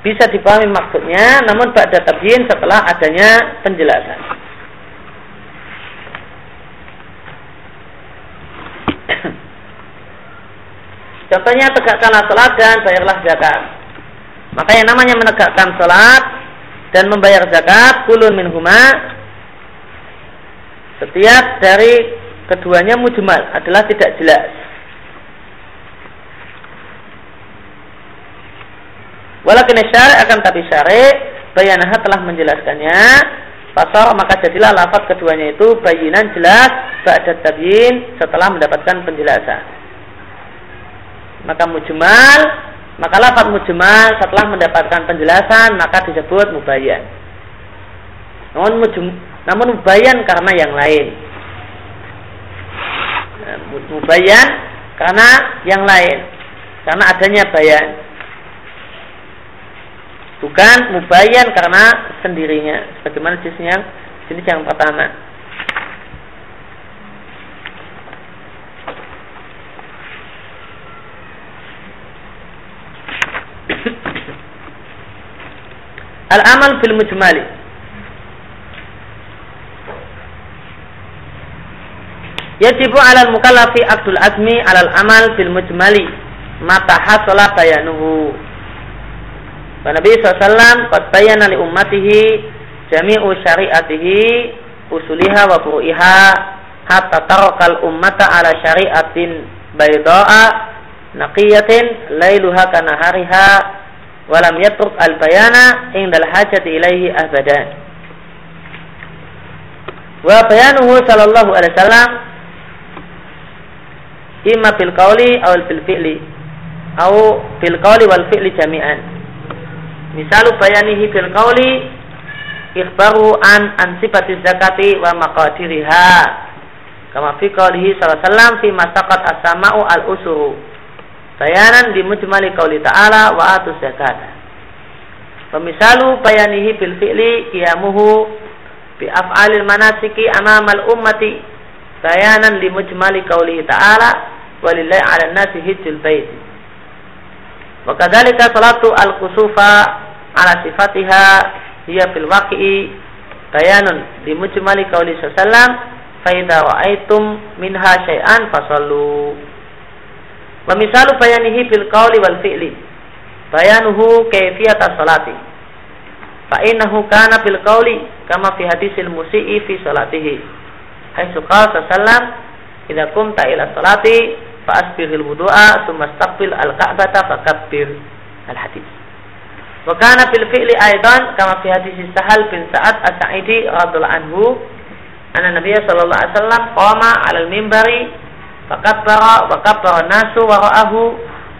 bisa dipahami maksudnya namun ba'da tabyin setelah adanya penjelasan. [CLEARS THROAT] Contohnya tegakkanlah salat dan bayarlah zakat. Maka yang namanya menegakkan salat dan membayar zakat kulun minhuma setiap dari keduanya mujmal adalah tidak jelas. Walakin syari akan tapi syari bayanah telah menjelaskannya pasal maka jadilah lafaz keduanya itu bayinan jelas ba'da tabyin setelah mendapatkan penjelasan. Maka mujmal maka lafaz mujmal setelah mendapatkan penjelasan maka disebut mubayyan. Namun mujum, namun mubayyan karena yang lain. Mubayyan karena yang lain. Karena adanya bayan. Bukan mubayyan karena sendirinya. Sebagaimana yang jenis yang pertama. Al-amal fil mujmali. Yajibu alal mukallafi akdul azmi alal amal fil mujmali mata hasala bayanuhu. Nabi SAW qad bayana li ummatihi jami'u syari'atihi usuliha wa furu'iha hatta tarakal ummata ala syari'atin bayda'a naqiyatin lailuha kanahariha walam yatruk al bayana indal hajati ilaihi abadan wa bayanuhu sallallahu alaihi wasallam imma bil qawli aw bil fi'li. Aw bil qawli wal fi'li jami'an. Misalu bayanihi bil qawli ikhbaru an an zakati wa maqadiriha. Kama fi qawlihi sallallahu alaihi wasallam fi masaqat as-sama'u al-usuru bayanan di mujmali qauli ta'ala wa atu zakat. Pemisalu bayanihi bil fi'li qiyamuhu bi af'alil manasiki amamal ummati bayanan di mujmali qauli ta'ala walillahi 'ala nasi hijjul bait. Wa kadzalika salatu al-kusufa ala sifatiha hiya fil waqi'i bayanun di mujmali qauli sallallahu fa idza ra'aitum minha syai'an fasallu Wa misalu bayanihi bil qawli wal fi'li. Bayanuhu salati. Fa innahu kana bil qawli kama fi hadisil musii fi salatihi. Qala sallam idza qumta ila salati fa asbiril wudu'a thumma istaqbil al-ka'bata fakabbir. Al-hadis. Wa kana fil fi'li aidan kama fi hadis Sahal bin Sa'ad As-Sa'idi radhiyallahu anhu anna Nabiy sallallahu alaihi wasallam qama 'ala al-minbari Fakabbara wa kabbara nasu wara'ahu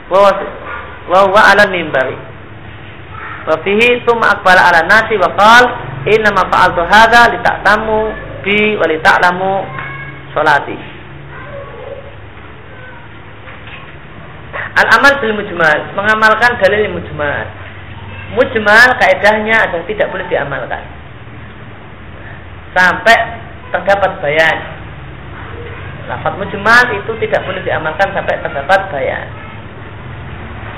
wa huwa ala mimbari. Wa fihi thumma akbala ala nasi wa qal inna ma fa'altu hadha li ta'tamu bi wa li ta'lamu salati. Al-amal bil mujmal, mengamalkan dalil mujmal. Mujmal kaidahnya adalah tidak boleh diamalkan. Sampai terdapat bayan Lafat mujmal itu tidak boleh diamalkan sampai terdapat bayan.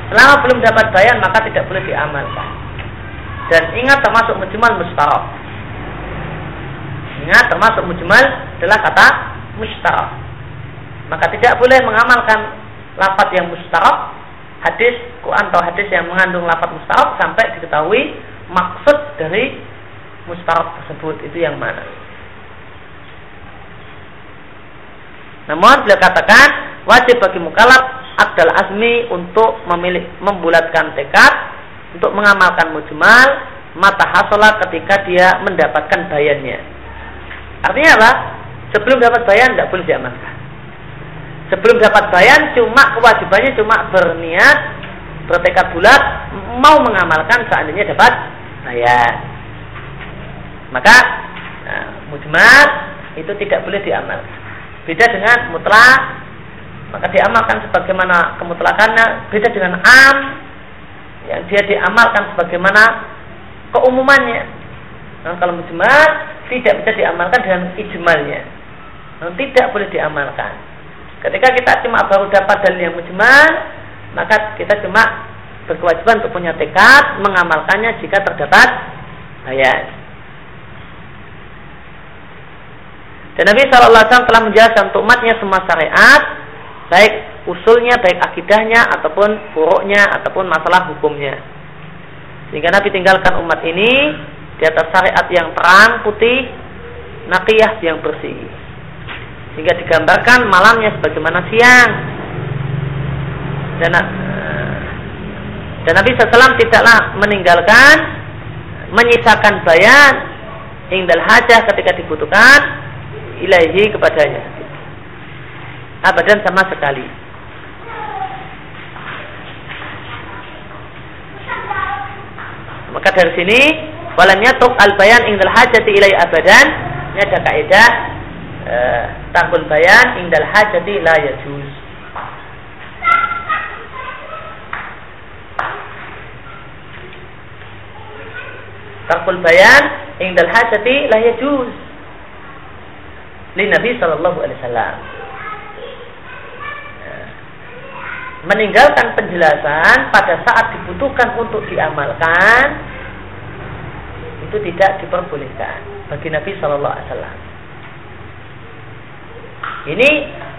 Selama belum dapat bayan maka tidak boleh diamalkan. Dan ingat termasuk mujmal mustarok. Ingat termasuk mujmal adalah kata mustarok. Maka tidak boleh mengamalkan lafat yang mustarok, hadis Quran atau hadis yang mengandung lafat mustarok sampai diketahui maksud dari mustarok tersebut itu yang mana. Namun beliau katakan wajib bagi mukalaf akdal asmi untuk memilih membulatkan tekad untuk mengamalkan mujmal mata hasolah ketika dia mendapatkan bayannya. Artinya apa? Sebelum dapat bayan tidak boleh diamalkan. Sebelum dapat bayan cuma kewajibannya cuma berniat bertekad bulat mau mengamalkan seandainya dapat bayan. Maka nah, mujmal itu tidak boleh diamalkan. Beda dengan mutlak, maka diamalkan sebagaimana kemutlakannya. Beda dengan am, yang dia diamalkan sebagaimana keumumannya. Nah, kalau mujmal tidak bisa diamalkan dengan ijmalnya. Nah, tidak boleh diamalkan. Ketika kita cuma baru dapat dalil yang mujmal, maka kita cuma berkewajiban untuk punya tekad mengamalkannya jika terdapat bayan. Dan Nabi SAW telah menjelaskan untuk umatnya semua syariat, baik usulnya, baik akidahnya, ataupun furuknya, ataupun masalah hukumnya. Sehingga Nabi tinggalkan umat ini di atas syariat yang terang, putih, nakiyah yang bersih. Sehingga digambarkan malamnya sebagaimana siang. Dan dan Nabi SAW tidaklah meninggalkan menyisakan bayan indal hajah ketika dibutuhkan ilahi kepadanya. Abadan sama sekali. Maka dari sini walam yatuk al bayan indal hajati ilai abadan ini ada kaidah eh, takul bayan indal hajati la yajuz. Tarkul bayan indal hajati la yajuz. Li Nabi sallallahu alaihi wasallam. Meninggalkan penjelasan pada saat dibutuhkan untuk diamalkan itu tidak diperbolehkan bagi Nabi Shallallahu Alaihi Wasallam. Ini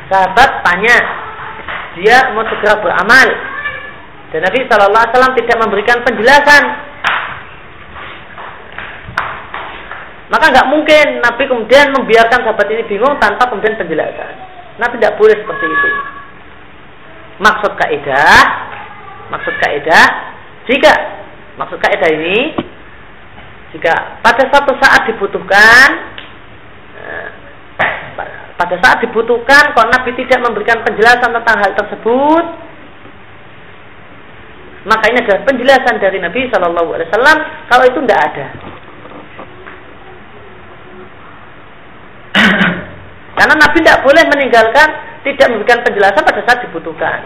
sahabat tanya, dia mau segera beramal, dan Nabi Shallallahu Alaihi tidak memberikan penjelasan Maka nggak mungkin Nabi kemudian membiarkan sahabat ini bingung tanpa kemudian penjelasan. Nabi tidak boleh seperti itu. Maksud kaidah, maksud kaidah, jika maksud kaidah ini, jika pada suatu saat dibutuhkan, eh, pada saat dibutuhkan, kalau Nabi tidak memberikan penjelasan tentang hal tersebut, maka ini adalah penjelasan dari Nabi Shallallahu Alaihi Wasallam. Kalau itu tidak ada, [COUGHS] Karena Nabi tidak boleh meninggalkan, tidak memberikan penjelasan pada saat dibutuhkan.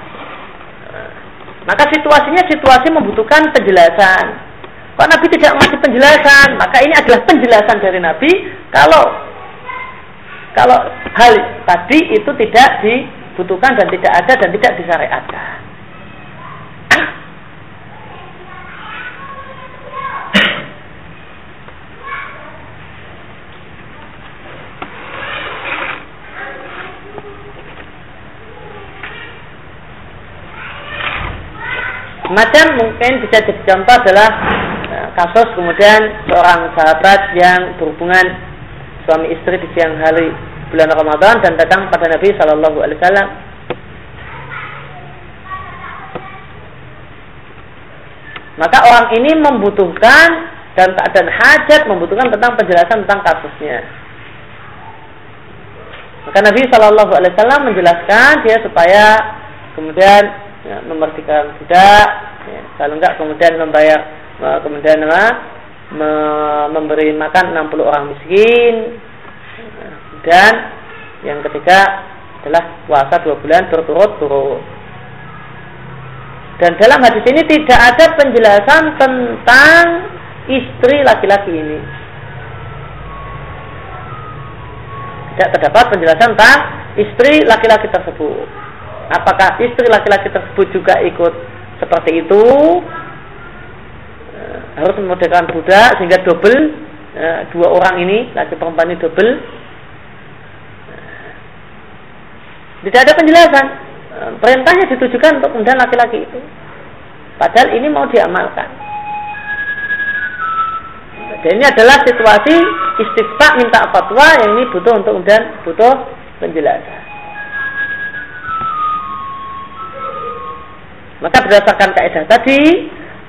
Maka situasinya situasi membutuhkan penjelasan. Kalau Nabi tidak masih penjelasan, maka ini adalah penjelasan dari Nabi kalau kalau hal tadi itu tidak dibutuhkan dan tidak ada dan tidak disyariatkan. Macam mungkin bisa jadi contoh adalah e, kasus kemudian seorang sahabat yang berhubungan suami istri di siang hari bulan Ramadan dan datang pada Nabi Shallallahu Alaihi Wasallam. Maka orang ini membutuhkan dan keadaan hajat membutuhkan tentang penjelasan tentang kasusnya. Maka Nabi Shallallahu Alaihi Wasallam menjelaskan dia supaya kemudian ya, memerdekakan budak ya, kalau enggak kemudian membayar kemudian apa me, memberi makan 60 orang miskin. Dan yang ketiga adalah puasa dua bulan berturut-turut. Dan dalam hadis ini tidak ada penjelasan tentang istri laki-laki ini. Tidak terdapat penjelasan tentang istri laki-laki tersebut. Apakah istri laki-laki tersebut juga ikut seperti itu harus memerdekakan budak sehingga double eh, dua orang ini laki perempuan ini double. Eh, tidak ada penjelasan. Perintahnya ditujukan untuk kemudian laki-laki itu. Padahal ini mau diamalkan. Dan ini adalah situasi istifta minta fatwa yang ini butuh untuk kemudian butuh penjelasan. Maka berdasarkan kaidah tadi,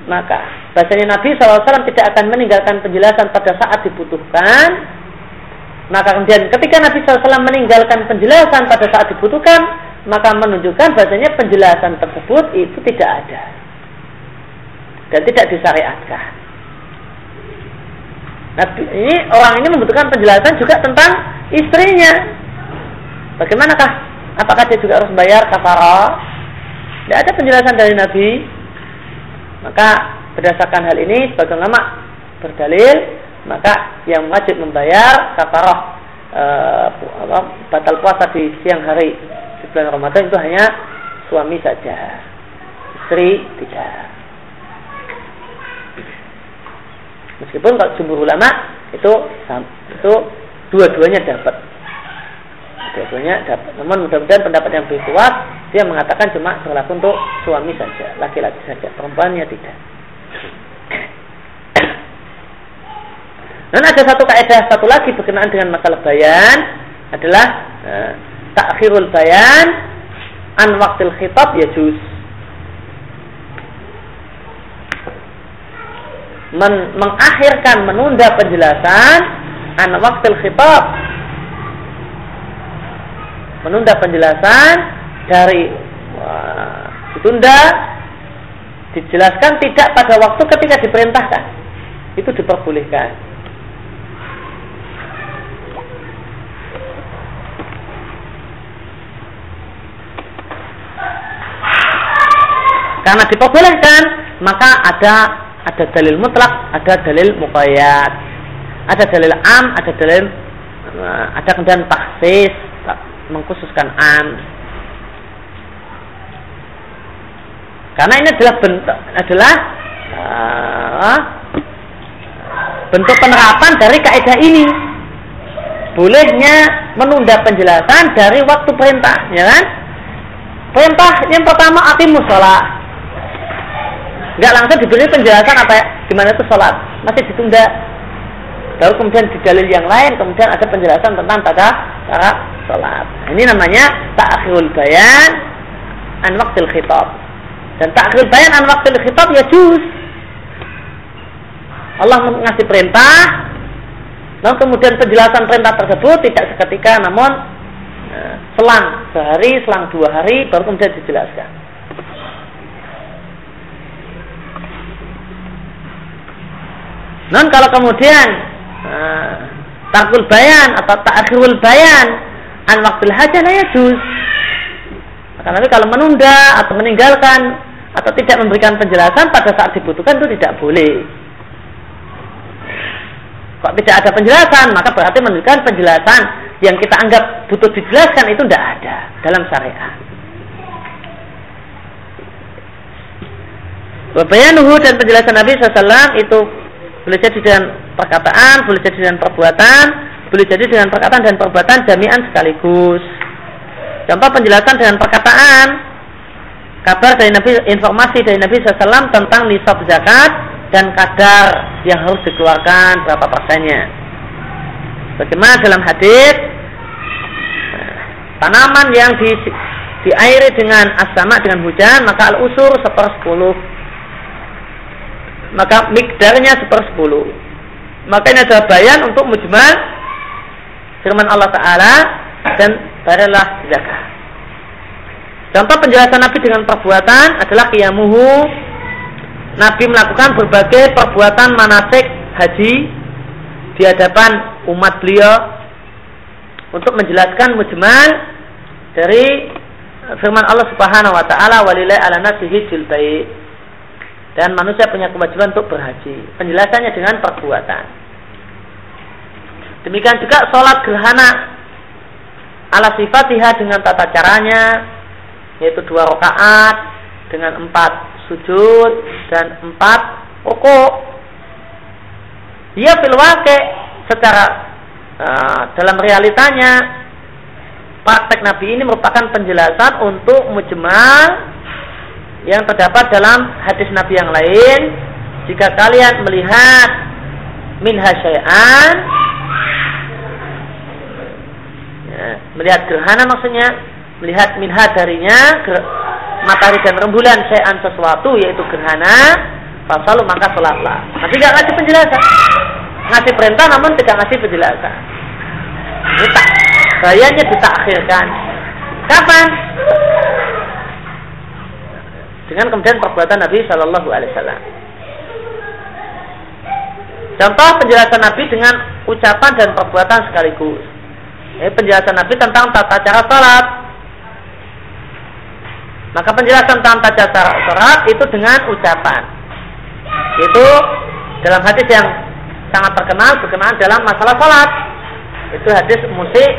maka bahasanya Nabi SAW tidak akan meninggalkan penjelasan pada saat dibutuhkan. Maka kemudian ketika Nabi SAW meninggalkan penjelasan pada saat dibutuhkan, maka menunjukkan bahasanya penjelasan tersebut itu tidak ada dan tidak disyariatkan. Nah, ini orang ini membutuhkan penjelasan juga tentang istrinya. Bagaimanakah? Apakah dia juga harus bayar kafarah tidak ada penjelasan dari Nabi. Maka berdasarkan hal ini sebagai ulama berdalil maka yang wajib membayar kafarah e, batal puasa di siang hari bulan Ramadan itu hanya suami saja, istri tidak. Meskipun kalau jumhur ulama itu itu dua-duanya dapat. Dua-duanya dapat. Namun mudah-mudahan pendapat yang lebih kuat dia mengatakan cuma berlaku untuk suami saja, laki-laki saja, perempuannya tidak. Dan ada satu kaidah satu lagi berkenaan dengan masalah bayan adalah uh, takhirul bayan an waktil khitab ya juz. Men mengakhirkan menunda penjelasan an waktil khitab. Menunda penjelasan dari uh, ditunda dijelaskan tidak pada waktu ketika diperintahkan. Itu diperbolehkan Karena diperbolehkan, maka ada ada dalil mutlak, ada dalil muqayyad. Ada dalil am, ada dalil eh, ada kemudian taksis, mengkhususkan am. Karena ini adalah bentuk adalah uh, bentuk penerapan dari kaidah ini. Bolehnya menunda penjelasan dari waktu perintah, ya kan? Perintah yang pertama atimu sholat nggak langsung diberi penjelasan apa ya, gimana itu sholat. Masih ditunda. Baru kemudian di dalil yang lain kemudian ada penjelasan tentang tata cara sholat. Ini namanya takhirul bayan an waktil khitab. Dan takhirul bayan an waktil khitab ya juz. Allah mengasih perintah lalu kemudian penjelasan perintah tersebut tidak seketika namun eh, selang sehari selang dua hari baru kemudian dijelaskan Non kalau kemudian uh, takul bayan atau takhirul bayan an waktu hajat ya juz. Maka nanti kalau menunda atau meninggalkan atau tidak memberikan penjelasan pada saat dibutuhkan itu tidak boleh. Kok tidak ada penjelasan, maka berarti menunjukkan penjelasan yang kita anggap butuh dijelaskan itu tidak ada dalam syariat. Bayanuhu dan penjelasan Nabi SAW itu boleh jadi dengan perkataan, boleh jadi dengan perbuatan, boleh jadi dengan perkataan dan perbuatan jami'an sekaligus. Contoh penjelasan dengan perkataan, kabar dari Nabi, informasi dari Nabi SAW tentang nisab zakat dan kadar yang harus dikeluarkan berapa persennya. Bagaimana dalam hadis tanaman yang di, diairi dengan asama dengan hujan maka al usur sepersepuluh maka mikdarnya sepersepuluh. Maka ini adalah bayan untuk mujmal firman Allah Ta'ala dan baralah zakat. Contoh penjelasan Nabi dengan perbuatan adalah kiamuhu. Nabi melakukan berbagai perbuatan manasik haji di hadapan umat beliau untuk menjelaskan mujmal dari firman Allah Subhanahu wa taala walilai ala nasihi jilbait dan manusia punya kewajiban untuk berhaji. Penjelasannya dengan perbuatan. Demikian juga sholat gerhana ala sifatihah dengan tata caranya yaitu dua rakaat dengan empat sujud dan empat rukuk. Dia filwake secara uh, dalam realitanya praktek Nabi ini merupakan penjelasan untuk mujmal yang terdapat dalam hadis Nabi yang lain jika kalian melihat min hasyai'an ya, melihat gerhana maksudnya melihat minha darinya matahari dan rembulan syai'an sesuatu yaitu gerhana fasalu maka sholatlah. Nanti tidak ngasih penjelasan? Ngasih perintah namun tidak ngasih penjelasan. Ini tak bayanya ditakhirkan. Kapan dengan kemudian perbuatan Nabi Shallallahu Alaihi Wasallam. Contoh penjelasan Nabi dengan ucapan dan perbuatan sekaligus. Ini penjelasan Nabi tentang tata cara sholat. Maka penjelasan tentang tata cara sholat itu dengan ucapan. Itu dalam hadis yang sangat terkenal berkenaan dalam masalah sholat. Itu hadis musik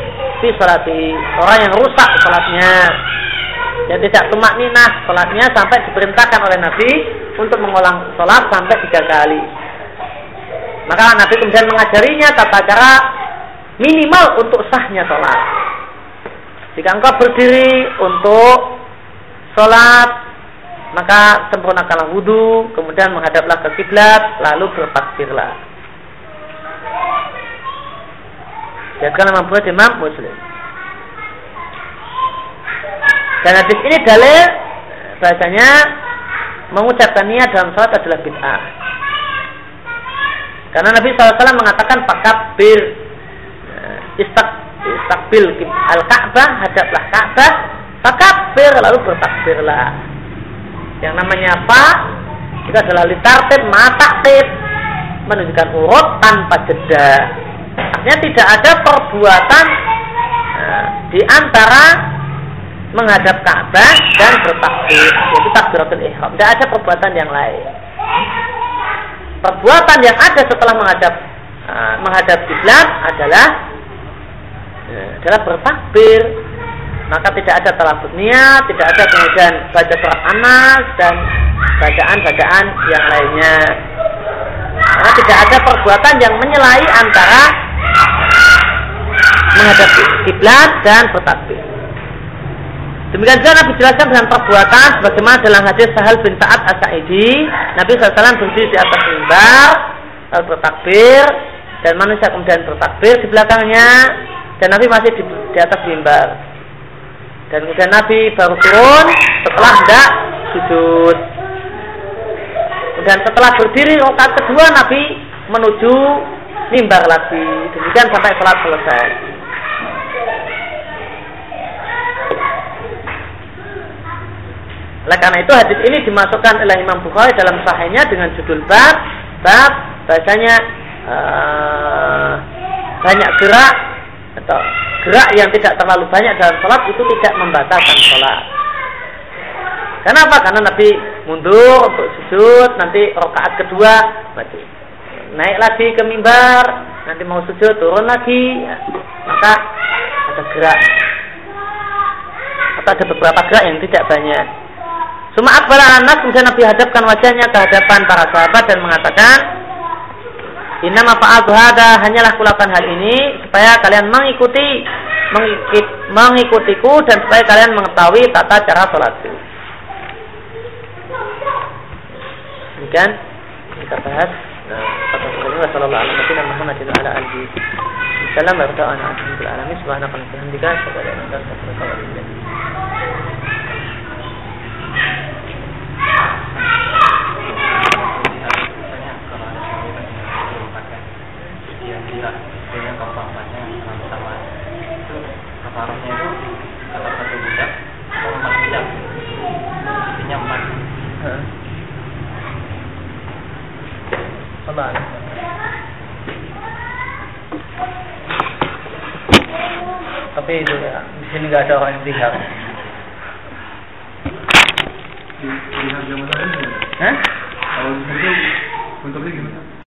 fi fi salati orang yang rusak salatnya yang tidak tumak ninah salatnya sampai diperintahkan oleh Nabi untuk mengulang salat sampai tiga kali. Maka Nabi kemudian mengajarinya tata cara minimal untuk sahnya salat jika engkau berdiri untuk sholat maka sempurnakanlah wudhu kemudian menghadaplah ke kiblat lalu bertakbirlah. Jadikan Imam Bukhari Imam Muslim. Dan hadis ini dalil bahasanya mengucapkan niat dalam salat adalah bid'ah. Karena Nabi SAW mengatakan pakabir eh, istak istakbil al Ka'bah hadaplah Ka'bah pakabir lalu bertakbirlah. Yang namanya apa? Itu adalah litartib tip menunjukkan urut tanpa jeda. Artinya tidak ada perbuatan uh, di antara menghadap Ka'bah dan bertakbir, yaitu takbiratul ihram. Tidak ada perbuatan yang lain. Perbuatan yang ada setelah menghadap uh, menghadap kiblat adalah uh, adalah bertakbir. Maka tidak ada talabut niat, tidak ada kemudian baca surat anas dan bacaan-bacaan yang lainnya. Karena tidak ada perbuatan yang menyelai antara menghadap kiblat dan bertakbir. Demikian juga Nabi jelaskan dengan perbuatan sebagaimana dalam hadis Sahal bin Sa'ad As-Sa'idi, Nabi SAW berdiri di atas mimbar, lalu bertakbir, dan manusia kemudian bertakbir di belakangnya, dan Nabi masih di, di atas mimbar. Dan kemudian Nabi baru turun setelah hendak sujud. Dan setelah berdiri rakaat kedua Nabi menuju mimbar lagi. Demikian sampai sholat selesai. Oleh karena itu hadis ini dimasukkan oleh Imam Bukhari dalam sahihnya dengan judul bab bab bahasanya uh, banyak gerak atau gerak yang tidak terlalu banyak dalam sholat itu tidak membatalkan sholat. Kenapa? Karena Nabi mundur untuk sujud, nanti rokaat kedua maju. Naik lagi ke mimbar, nanti mau sujud turun lagi, ya. maka ada gerak. Atau ada beberapa gerak yang tidak banyak. Cuma akbar anas kemudian Nabi hadapkan wajahnya ke hadapan para sahabat dan mengatakan Inna fa'altu hada hanyalah kulakukan hal ini supaya kalian mengikuti mengikut, mengikutiku dan supaya kalian mengetahui tata cara sholatku. Demikian kita bahas kata Rasulullah sallallahu Tapi itu ya, di sini nggak ada orang yang lihat. Di, di harga matahari gimana? Hah? Kalau bentuknya gimana?